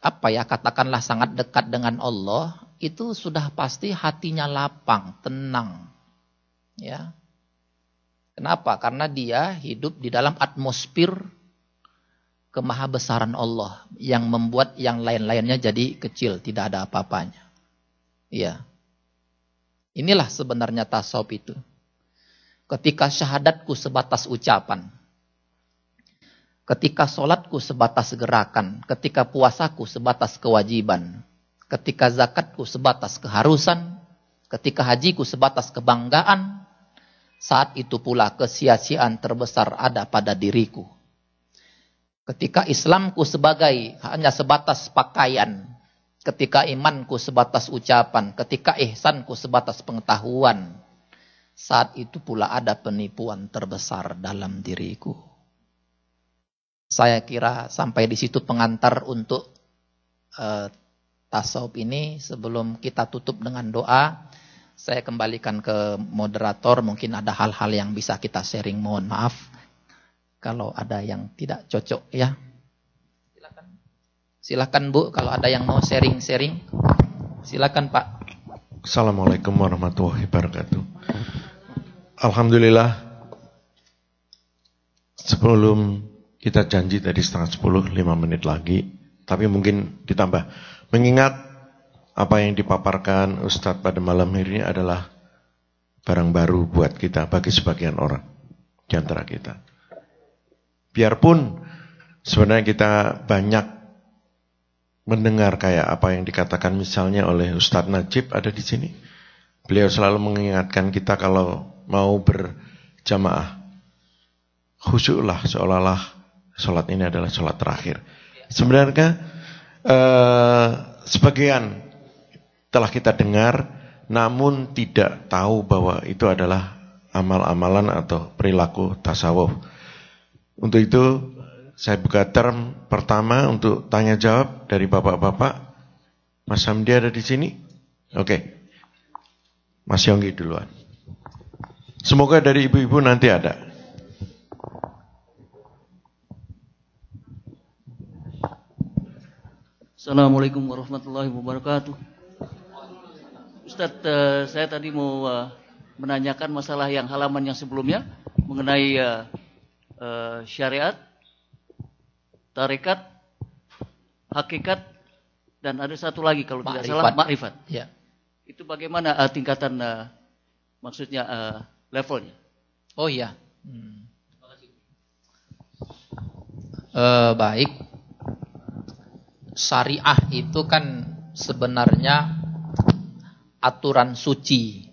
apa ya katakanlah sangat dekat dengan Allah, itu sudah pasti hatinya lapang, tenang. Ya. Kenapa? Karena dia hidup di dalam atmosfer kemahabesaran Allah yang membuat yang lain-lainnya jadi kecil, tidak ada apa-apanya. Iya. Inilah sebenarnya tasawuf itu. Ketika syahadatku sebatas ucapan. Ketika solatku sebatas gerakan. Ketika puasaku sebatas kewajiban. Ketika zakatku sebatas keharusan. Ketika hajiku sebatas kebanggaan. Saat itu pula kesia-siaan terbesar ada pada diriku Ketika Islamku sebagai hanya sebatas pakaian, ketika imanku sebatas ucapan, ketika ihsanku sebatas pengetahuan, saat itu pula ada penipuan terbesar dalam diriku. Saya kira sampai di situ pengantar untuk uh, tasawuf ini sebelum kita tutup dengan doa. Saya kembalikan ke moderator, mungkin ada hal-hal yang bisa kita sharing. Mohon maaf kalau ada yang tidak cocok ya. Silakan. Silakan Bu kalau ada yang mau sharing-sharing. Silakan Pak. Assalamualaikum warahmatullahi wabarakatuh. Alhamdulillah sebelum kita janji tadi setengah sepuluh, lima menit lagi, tapi mungkin ditambah. Mengingat apa yang dipaparkan Ustadz pada malam hari ini adalah barang baru buat kita, bagi sebagian orang di antara kita. Biarpun sebenarnya kita banyak mendengar kayak apa yang dikatakan misalnya oleh Ustadz Najib ada di sini. Beliau selalu mengingatkan kita kalau mau berjamaah khusyuklah seolah-olah sholat ini adalah sholat terakhir. Sebenarnya eh, sebagian telah kita dengar namun tidak tahu bahwa itu adalah amal-amalan atau perilaku tasawuf. Untuk itu saya buka term pertama untuk tanya jawab dari bapak-bapak. Mas Hamdi ada di sini? Oke. Okay. Mas Yonggi duluan. Semoga dari ibu-ibu nanti ada. Assalamualaikum warahmatullahi wabarakatuh. Ustadz, uh, saya tadi mau uh, menanyakan masalah yang halaman yang sebelumnya mengenai uh, uh, syariat, tarekat, hakikat, dan ada satu lagi kalau tidak salah makrifat. Ya. Itu bagaimana uh, tingkatan uh, maksudnya uh, levelnya? Oh iya. Hmm. Uh, baik. Syariah itu kan sebenarnya aturan suci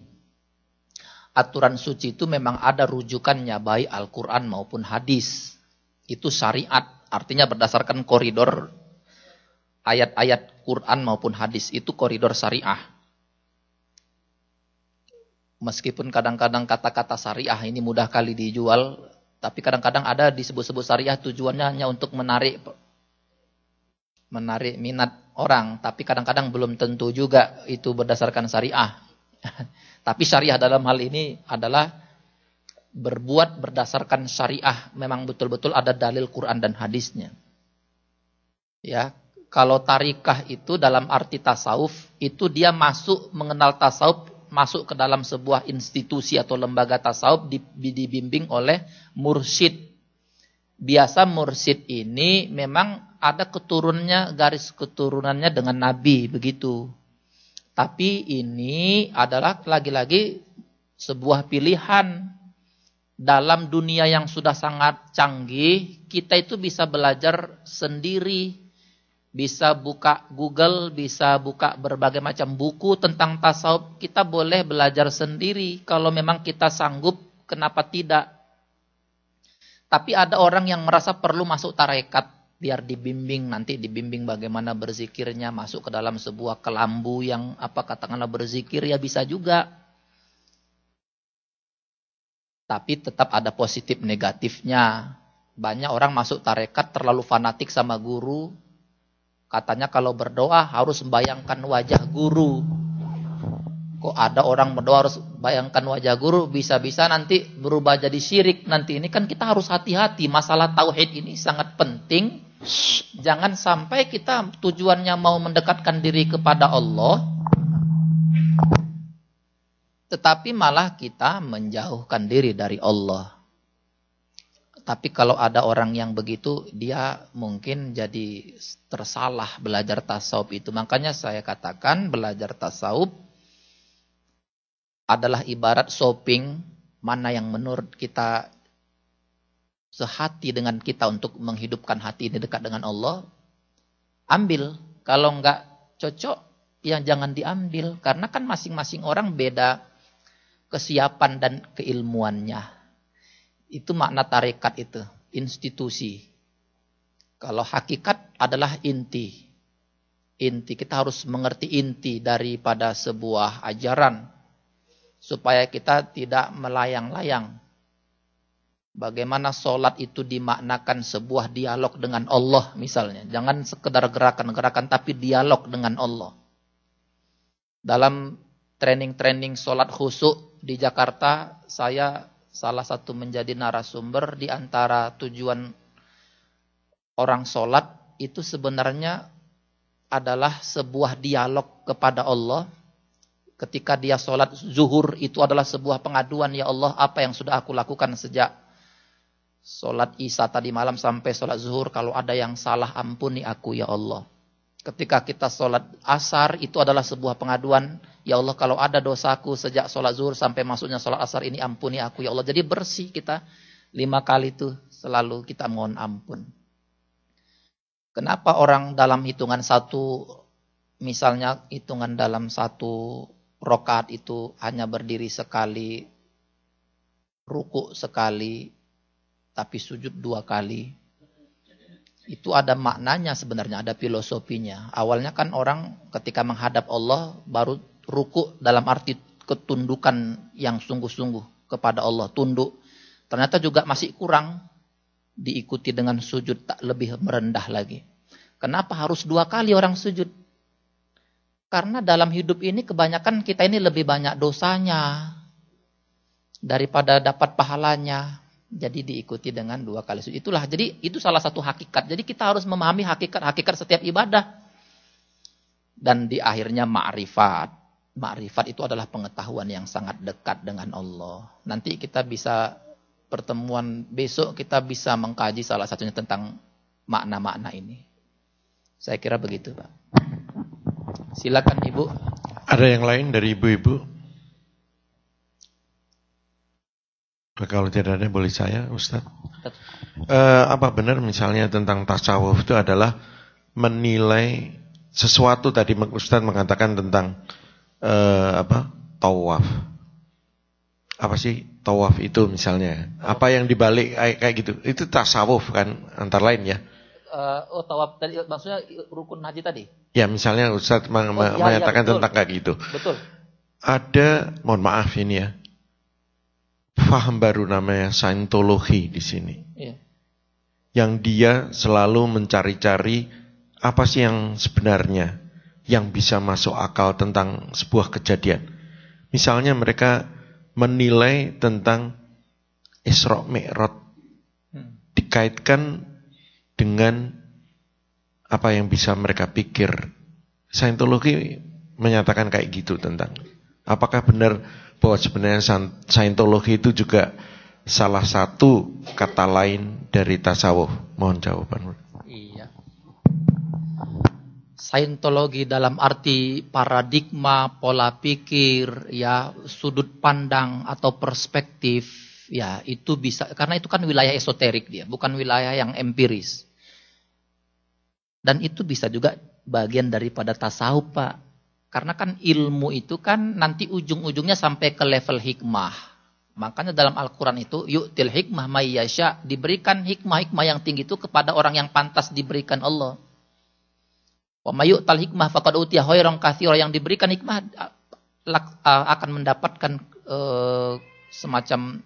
aturan suci itu memang ada rujukannya baik Al-Quran maupun hadis. Itu syariat, artinya berdasarkan koridor ayat-ayat Quran maupun hadis itu koridor syariah. Meskipun kadang-kadang kata-kata syariah ini mudah kali dijual, tapi kadang-kadang ada disebut-sebut syariah tujuannya hanya untuk menarik menarik minat orang, tapi kadang-kadang belum tentu juga itu berdasarkan syariah. Tapi syariah dalam hal ini adalah berbuat berdasarkan syariah memang betul-betul ada dalil Quran dan hadisnya. Ya, kalau tarikah itu dalam arti tasawuf itu dia masuk mengenal tasawuf masuk ke dalam sebuah institusi atau lembaga tasawuf dibimbing oleh mursyid. Biasa mursyid ini memang ada keturunannya garis keturunannya dengan nabi begitu. Tapi ini adalah lagi-lagi sebuah pilihan dalam dunia yang sudah sangat canggih, kita itu bisa belajar sendiri. Bisa buka Google, bisa buka berbagai macam buku tentang tasawuf. Kita boleh belajar sendiri. Kalau memang kita sanggup, kenapa tidak? Tapi ada orang yang merasa perlu masuk tarekat. Biar dibimbing, nanti dibimbing bagaimana berzikirnya. Masuk ke dalam sebuah kelambu yang apa katakanlah berzikir, ya bisa juga. Tapi tetap ada positif negatifnya. Banyak orang masuk tarekat terlalu fanatik sama guru. Katanya kalau berdoa harus membayangkan wajah guru. Kok ada orang berdoa harus bayangkan wajah guru, bisa-bisa nanti berubah jadi syirik. Nanti ini kan kita harus hati-hati. Masalah tauhid ini sangat penting. Jangan sampai kita tujuannya mau mendekatkan diri kepada Allah, tetapi malah kita menjauhkan diri dari Allah. Tapi kalau ada orang yang begitu, dia mungkin jadi tersalah belajar tasawuf itu. Makanya saya katakan belajar tasawuf adalah ibarat shopping mana yang menurut kita sehati dengan kita untuk menghidupkan hati ini dekat dengan Allah. Ambil. Kalau enggak cocok, ya jangan diambil. Karena kan masing-masing orang beda kesiapan dan keilmuannya. Itu makna tarekat itu, institusi. Kalau hakikat adalah inti. Inti, kita harus mengerti inti daripada sebuah ajaran. Supaya kita tidak melayang-layang. Bagaimana sholat itu dimaknakan sebuah dialog dengan Allah misalnya. Jangan sekedar gerakan-gerakan tapi dialog dengan Allah. Dalam training-training sholat khusuk di Jakarta saya salah satu menjadi narasumber di antara tujuan orang sholat itu sebenarnya adalah sebuah dialog kepada Allah. Ketika dia sholat zuhur itu adalah sebuah pengaduan, ya Allah apa yang sudah aku lakukan sejak sholat isya tadi malam sampai sholat zuhur. Kalau ada yang salah ampuni aku ya Allah. Ketika kita sholat asar itu adalah sebuah pengaduan. Ya Allah kalau ada dosaku sejak sholat zuhur sampai masuknya sholat asar ini ampuni aku ya Allah. Jadi bersih kita lima kali itu selalu kita mohon ampun. Kenapa orang dalam hitungan satu, misalnya hitungan dalam satu rokat itu hanya berdiri sekali, ruku sekali, tapi sujud dua kali itu ada maknanya sebenarnya, ada filosofinya. Awalnya kan orang ketika menghadap Allah baru ruku dalam arti ketundukan yang sungguh-sungguh kepada Allah, tunduk. Ternyata juga masih kurang diikuti dengan sujud tak lebih merendah lagi. Kenapa harus dua kali orang sujud? Karena dalam hidup ini kebanyakan kita ini lebih banyak dosanya daripada dapat pahalanya. Jadi diikuti dengan dua kali sujud. Itulah jadi itu salah satu hakikat. Jadi kita harus memahami hakikat-hakikat setiap ibadah. Dan di akhirnya ma'rifat. Ma'rifat itu adalah pengetahuan yang sangat dekat dengan Allah. Nanti kita bisa pertemuan besok kita bisa mengkaji salah satunya tentang makna-makna ini. Saya kira begitu, Pak. Silakan Ibu. Ada yang lain dari ibu-ibu? Kalau tidak ada boleh saya Ustaz. Uh, apa benar misalnya tentang tasawuf itu adalah menilai sesuatu tadi Ustaz mengatakan tentang uh, apa tawaf. Apa sih tawaf itu misalnya? Apa yang dibalik kayak gitu? Itu tasawuf kan antara lain ya. Uh, oh tawaf tadi maksudnya rukun haji tadi? Ya misalnya Ustaz oh, ya, menyatakan ya, tentang kayak gitu. Betul. Ada mohon maaf ini ya faham baru namanya Scientology di sini. Yeah. Yang dia selalu mencari-cari apa sih yang sebenarnya yang bisa masuk akal tentang sebuah kejadian. Misalnya mereka menilai tentang Isra Mi'raj hmm. dikaitkan dengan apa yang bisa mereka pikir. Saintologi menyatakan kayak gitu tentang apakah benar bahwa sebenarnya Saintologi itu juga salah satu kata lain dari tasawuf. Mohon jawaban. Iya. Saintologi dalam arti paradigma, pola pikir, ya sudut pandang atau perspektif ya itu bisa karena itu kan wilayah esoterik dia, bukan wilayah yang empiris. Dan itu bisa juga bagian daripada tasawuf, Pak. Karena kan ilmu itu kan nanti ujung-ujungnya sampai ke level hikmah. Makanya dalam Al-Quran itu, yuk til hikmah mayyasya, diberikan hikmah-hikmah yang tinggi itu kepada orang yang pantas diberikan Allah. Wa mayyuk tal hikmah faqad utiya khairan katsira yang diberikan hikmah akan mendapatkan uh, semacam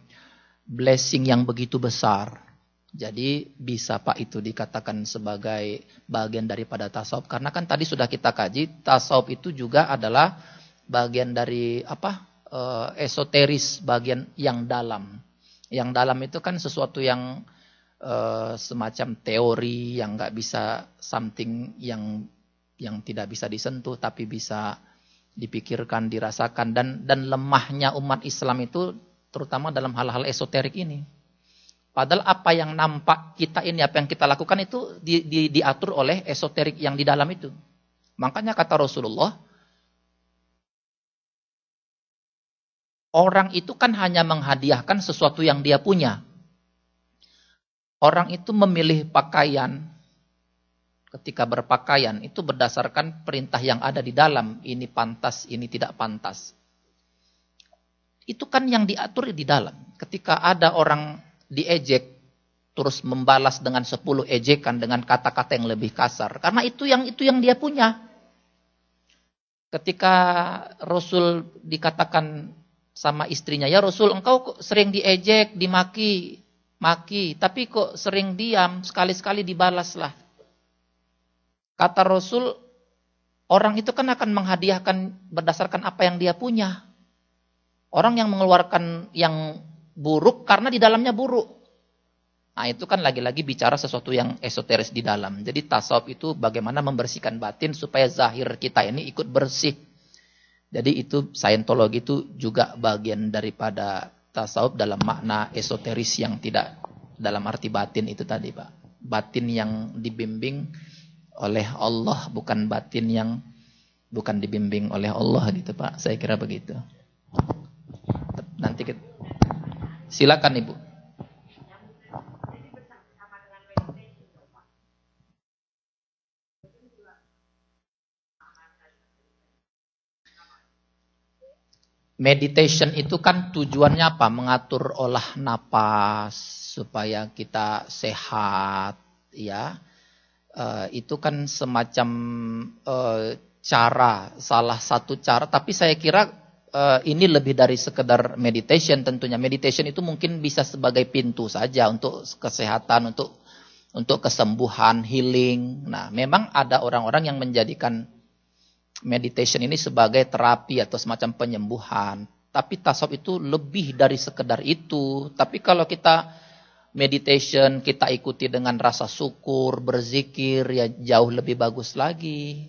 blessing yang begitu besar. Jadi bisa Pak itu dikatakan sebagai bagian daripada tasawuf karena kan tadi sudah kita kaji tasawuf itu juga adalah bagian dari apa uh, esoteris bagian yang dalam. Yang dalam itu kan sesuatu yang uh, semacam teori yang nggak bisa something yang yang tidak bisa disentuh tapi bisa dipikirkan, dirasakan dan dan lemahnya umat Islam itu terutama dalam hal-hal esoterik ini. Padahal apa yang nampak kita ini, apa yang kita lakukan itu di, di, diatur oleh esoterik yang di dalam itu. Makanya kata Rasulullah, orang itu kan hanya menghadiahkan sesuatu yang dia punya. Orang itu memilih pakaian ketika berpakaian itu berdasarkan perintah yang ada di dalam. Ini pantas, ini tidak pantas. Itu kan yang diatur di dalam. Ketika ada orang diejek, terus membalas dengan sepuluh ejekan dengan kata-kata yang lebih kasar. Karena itu yang itu yang dia punya. Ketika Rasul dikatakan sama istrinya, ya Rasul engkau sering diejek, dimaki, maki, tapi kok sering diam, sekali-sekali dibalaslah. Kata Rasul, orang itu kan akan menghadiahkan berdasarkan apa yang dia punya. Orang yang mengeluarkan yang buruk karena di dalamnya buruk. Nah itu kan lagi-lagi bicara sesuatu yang esoteris di dalam. Jadi tasawuf itu bagaimana membersihkan batin supaya zahir kita ini ikut bersih. Jadi itu saintologi itu juga bagian daripada tasawuf dalam makna esoteris yang tidak dalam arti batin itu tadi Pak. Batin yang dibimbing oleh Allah bukan batin yang bukan dibimbing oleh Allah gitu Pak. Saya kira begitu. Nanti kita... silakan Ibu. Meditation itu kan tujuannya apa? Mengatur olah napas supaya kita sehat, ya. Uh, itu kan semacam uh, cara, salah satu cara. Tapi saya kira uh, ini lebih dari sekedar meditation tentunya. Meditation itu mungkin bisa sebagai pintu saja untuk kesehatan, untuk untuk kesembuhan, healing. Nah, memang ada orang-orang yang menjadikan meditation ini sebagai terapi atau semacam penyembuhan. Tapi tasawuf itu lebih dari sekedar itu. Tapi kalau kita meditation, kita ikuti dengan rasa syukur, berzikir, ya jauh lebih bagus lagi.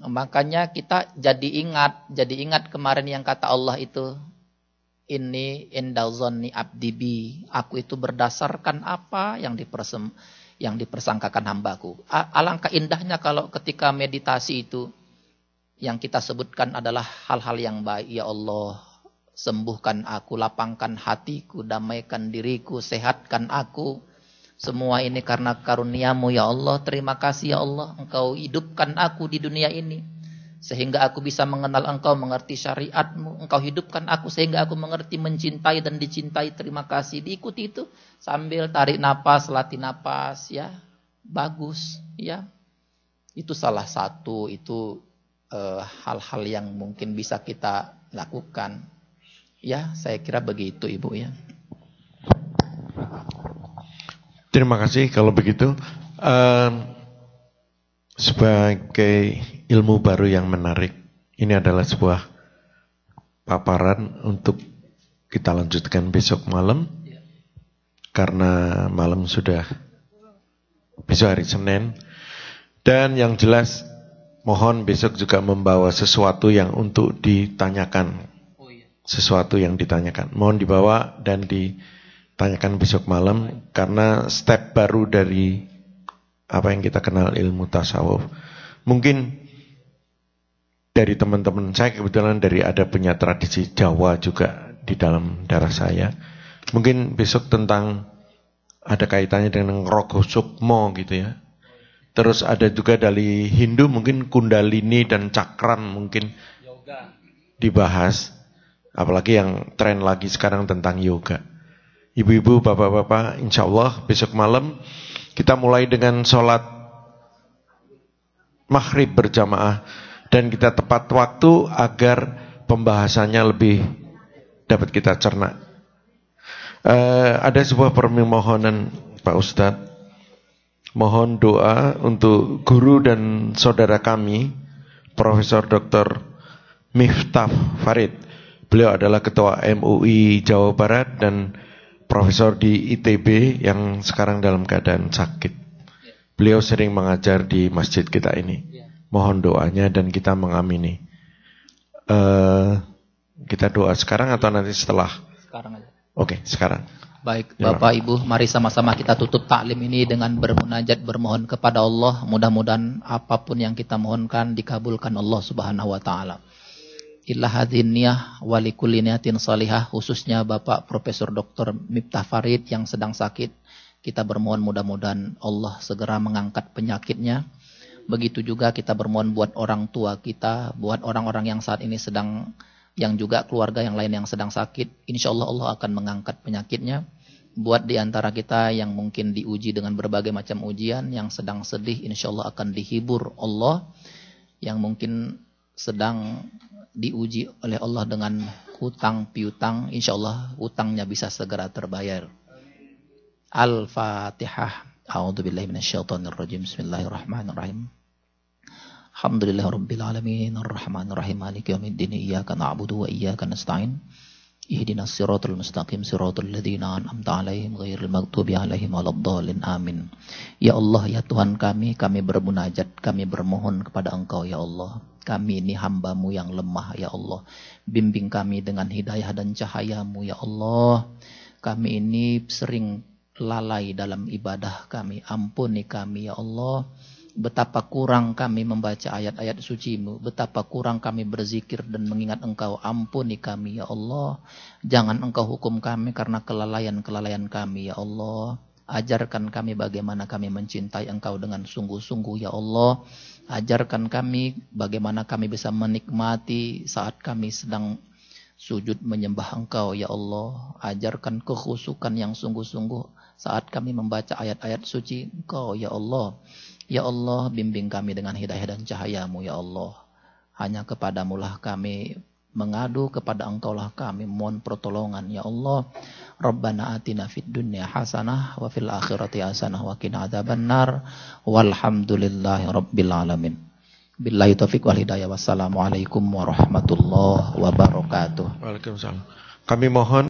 Makanya kita jadi ingat, jadi ingat kemarin yang kata Allah itu, ini indalzoni abdibi. Aku itu berdasarkan apa yang dipersem, yang dipersangkakan hambaku. Alangkah indahnya kalau ketika meditasi itu yang kita sebutkan adalah hal-hal yang baik. Ya Allah, sembuhkan aku, lapangkan hatiku, damaikan diriku, sehatkan aku semua ini karena karuniamu ya Allah. Terima kasih ya Allah. Engkau hidupkan aku di dunia ini. Sehingga aku bisa mengenal engkau, mengerti syariatmu. Engkau hidupkan aku sehingga aku mengerti mencintai dan dicintai. Terima kasih. Diikuti itu. Sambil tarik napas, latih napas ya. Bagus ya. Itu salah satu. Itu eh, hal-hal uh, yang mungkin bisa kita lakukan. Ya, saya kira begitu Ibu ya. Terima kasih kalau begitu. Uh, sebagai ilmu baru yang menarik, ini adalah sebuah paparan untuk kita lanjutkan besok malam karena malam sudah besok hari Senin. Dan yang jelas mohon besok juga membawa sesuatu yang untuk ditanyakan. Sesuatu yang ditanyakan. Mohon dibawa dan ditanyakan besok malam karena step baru dari apa yang kita kenal ilmu tasawuf. Mungkin dari teman-teman saya kebetulan dari ada punya tradisi Jawa juga di dalam darah saya. Mungkin besok tentang ada kaitannya dengan Rogo Sukmo gitu ya. Terus ada juga dari Hindu mungkin Kundalini dan Cakran mungkin yoga. dibahas. Apalagi yang tren lagi sekarang tentang yoga. Ibu-ibu, bapak-bapak, insya Allah besok malam kita mulai dengan sholat maghrib berjamaah. Dan kita tepat waktu agar pembahasannya lebih dapat kita cerna. Uh, ada sebuah permohonan Pak Ustadz Mohon doa untuk guru dan saudara kami, Profesor Dr. Miftah Farid. Beliau adalah ketua MUI Jawa Barat dan profesor di ITB yang sekarang dalam keadaan sakit. Beliau sering mengajar di masjid kita ini. Mohon doanya dan kita mengamini. Uh, kita doa sekarang atau nanti setelah? Sekarang aja. Oke, okay, sekarang. Baik, ya. Bapak Ibu, mari sama-sama kita tutup taklim ini dengan bermunajat bermohon kepada Allah. Mudah-mudahan apa pun yang kita mohonkan dikabulkan Allah Subhanahu wa taala. Illa hadiniyah wali kuliniyatin salihah khususnya Bapak Profesor Dr. Miftah Farid yang sedang sakit. Kita bermohon mudah-mudahan Allah segera mengangkat penyakitnya. Begitu juga kita bermohon buat orang tua kita, buat orang-orang yang saat ini sedang yang juga keluarga yang lain yang sedang sakit, insya Allah Allah akan mengangkat penyakitnya. Buat di antara kita yang mungkin diuji dengan berbagai macam ujian, yang sedang sedih, insya Allah akan dihibur Allah. Yang mungkin sedang diuji oleh Allah dengan hutang piutang, insya Allah hutangnya bisa segera terbayar. Al-Fatihah. A'udzubillahiminasyaitonirrajim. Bismillahirrahmanirrahim. Alhamdulillah Rabbil Alamin Ar-Rahman Ar-Rahim Maliki Yawmiddin Iyaka na'budu wa iyaka nasta'in Amin Ya Allah ya Tuhan kami kami bermunajat kami bermohon kepada Engkau ya Allah. Kami ini hambamu yang lemah ya Allah. Bimbing kami dengan hidayah dan cahayamu ya Allah. Kami ini sering lalai dalam ibadah kami. Ampuni kami ya Allah Betapa kurang kami membaca ayat-ayat sucimu. Betapa kurang kami berzikir dan mengingat engkau. Ampuni kami ya Allah. Jangan engkau hukum kami karena kelalaian-kelalaian kami ya Allah. Ajarkan kami bagaimana kami mencintai engkau dengan sungguh-sungguh ya Allah. Ajarkan kami bagaimana kami bisa menikmati saat kami sedang sujud menyembah engkau ya Allah. Ajarkan kekhusukan yang sungguh-sungguh saat kami membaca ayat-ayat suci engkau ya Allah. Ya Allah, bimbing kami dengan hidayah dan cahayamu, Ya Allah. Hanya kepadamu lah kami mengadu, kepada engkau lah kami mohon pertolongan, Ya Allah. Rabbana atina fid dunya hasanah, wa fil akhirati hasanah, wa qina adzaban nar. Walhamdulillahi rabbil alamin. Billahi taufiq wal hidayah. Wassalamualaikum warahmatullahi wabarakatuh. Waalaikumsalam. Kami mohon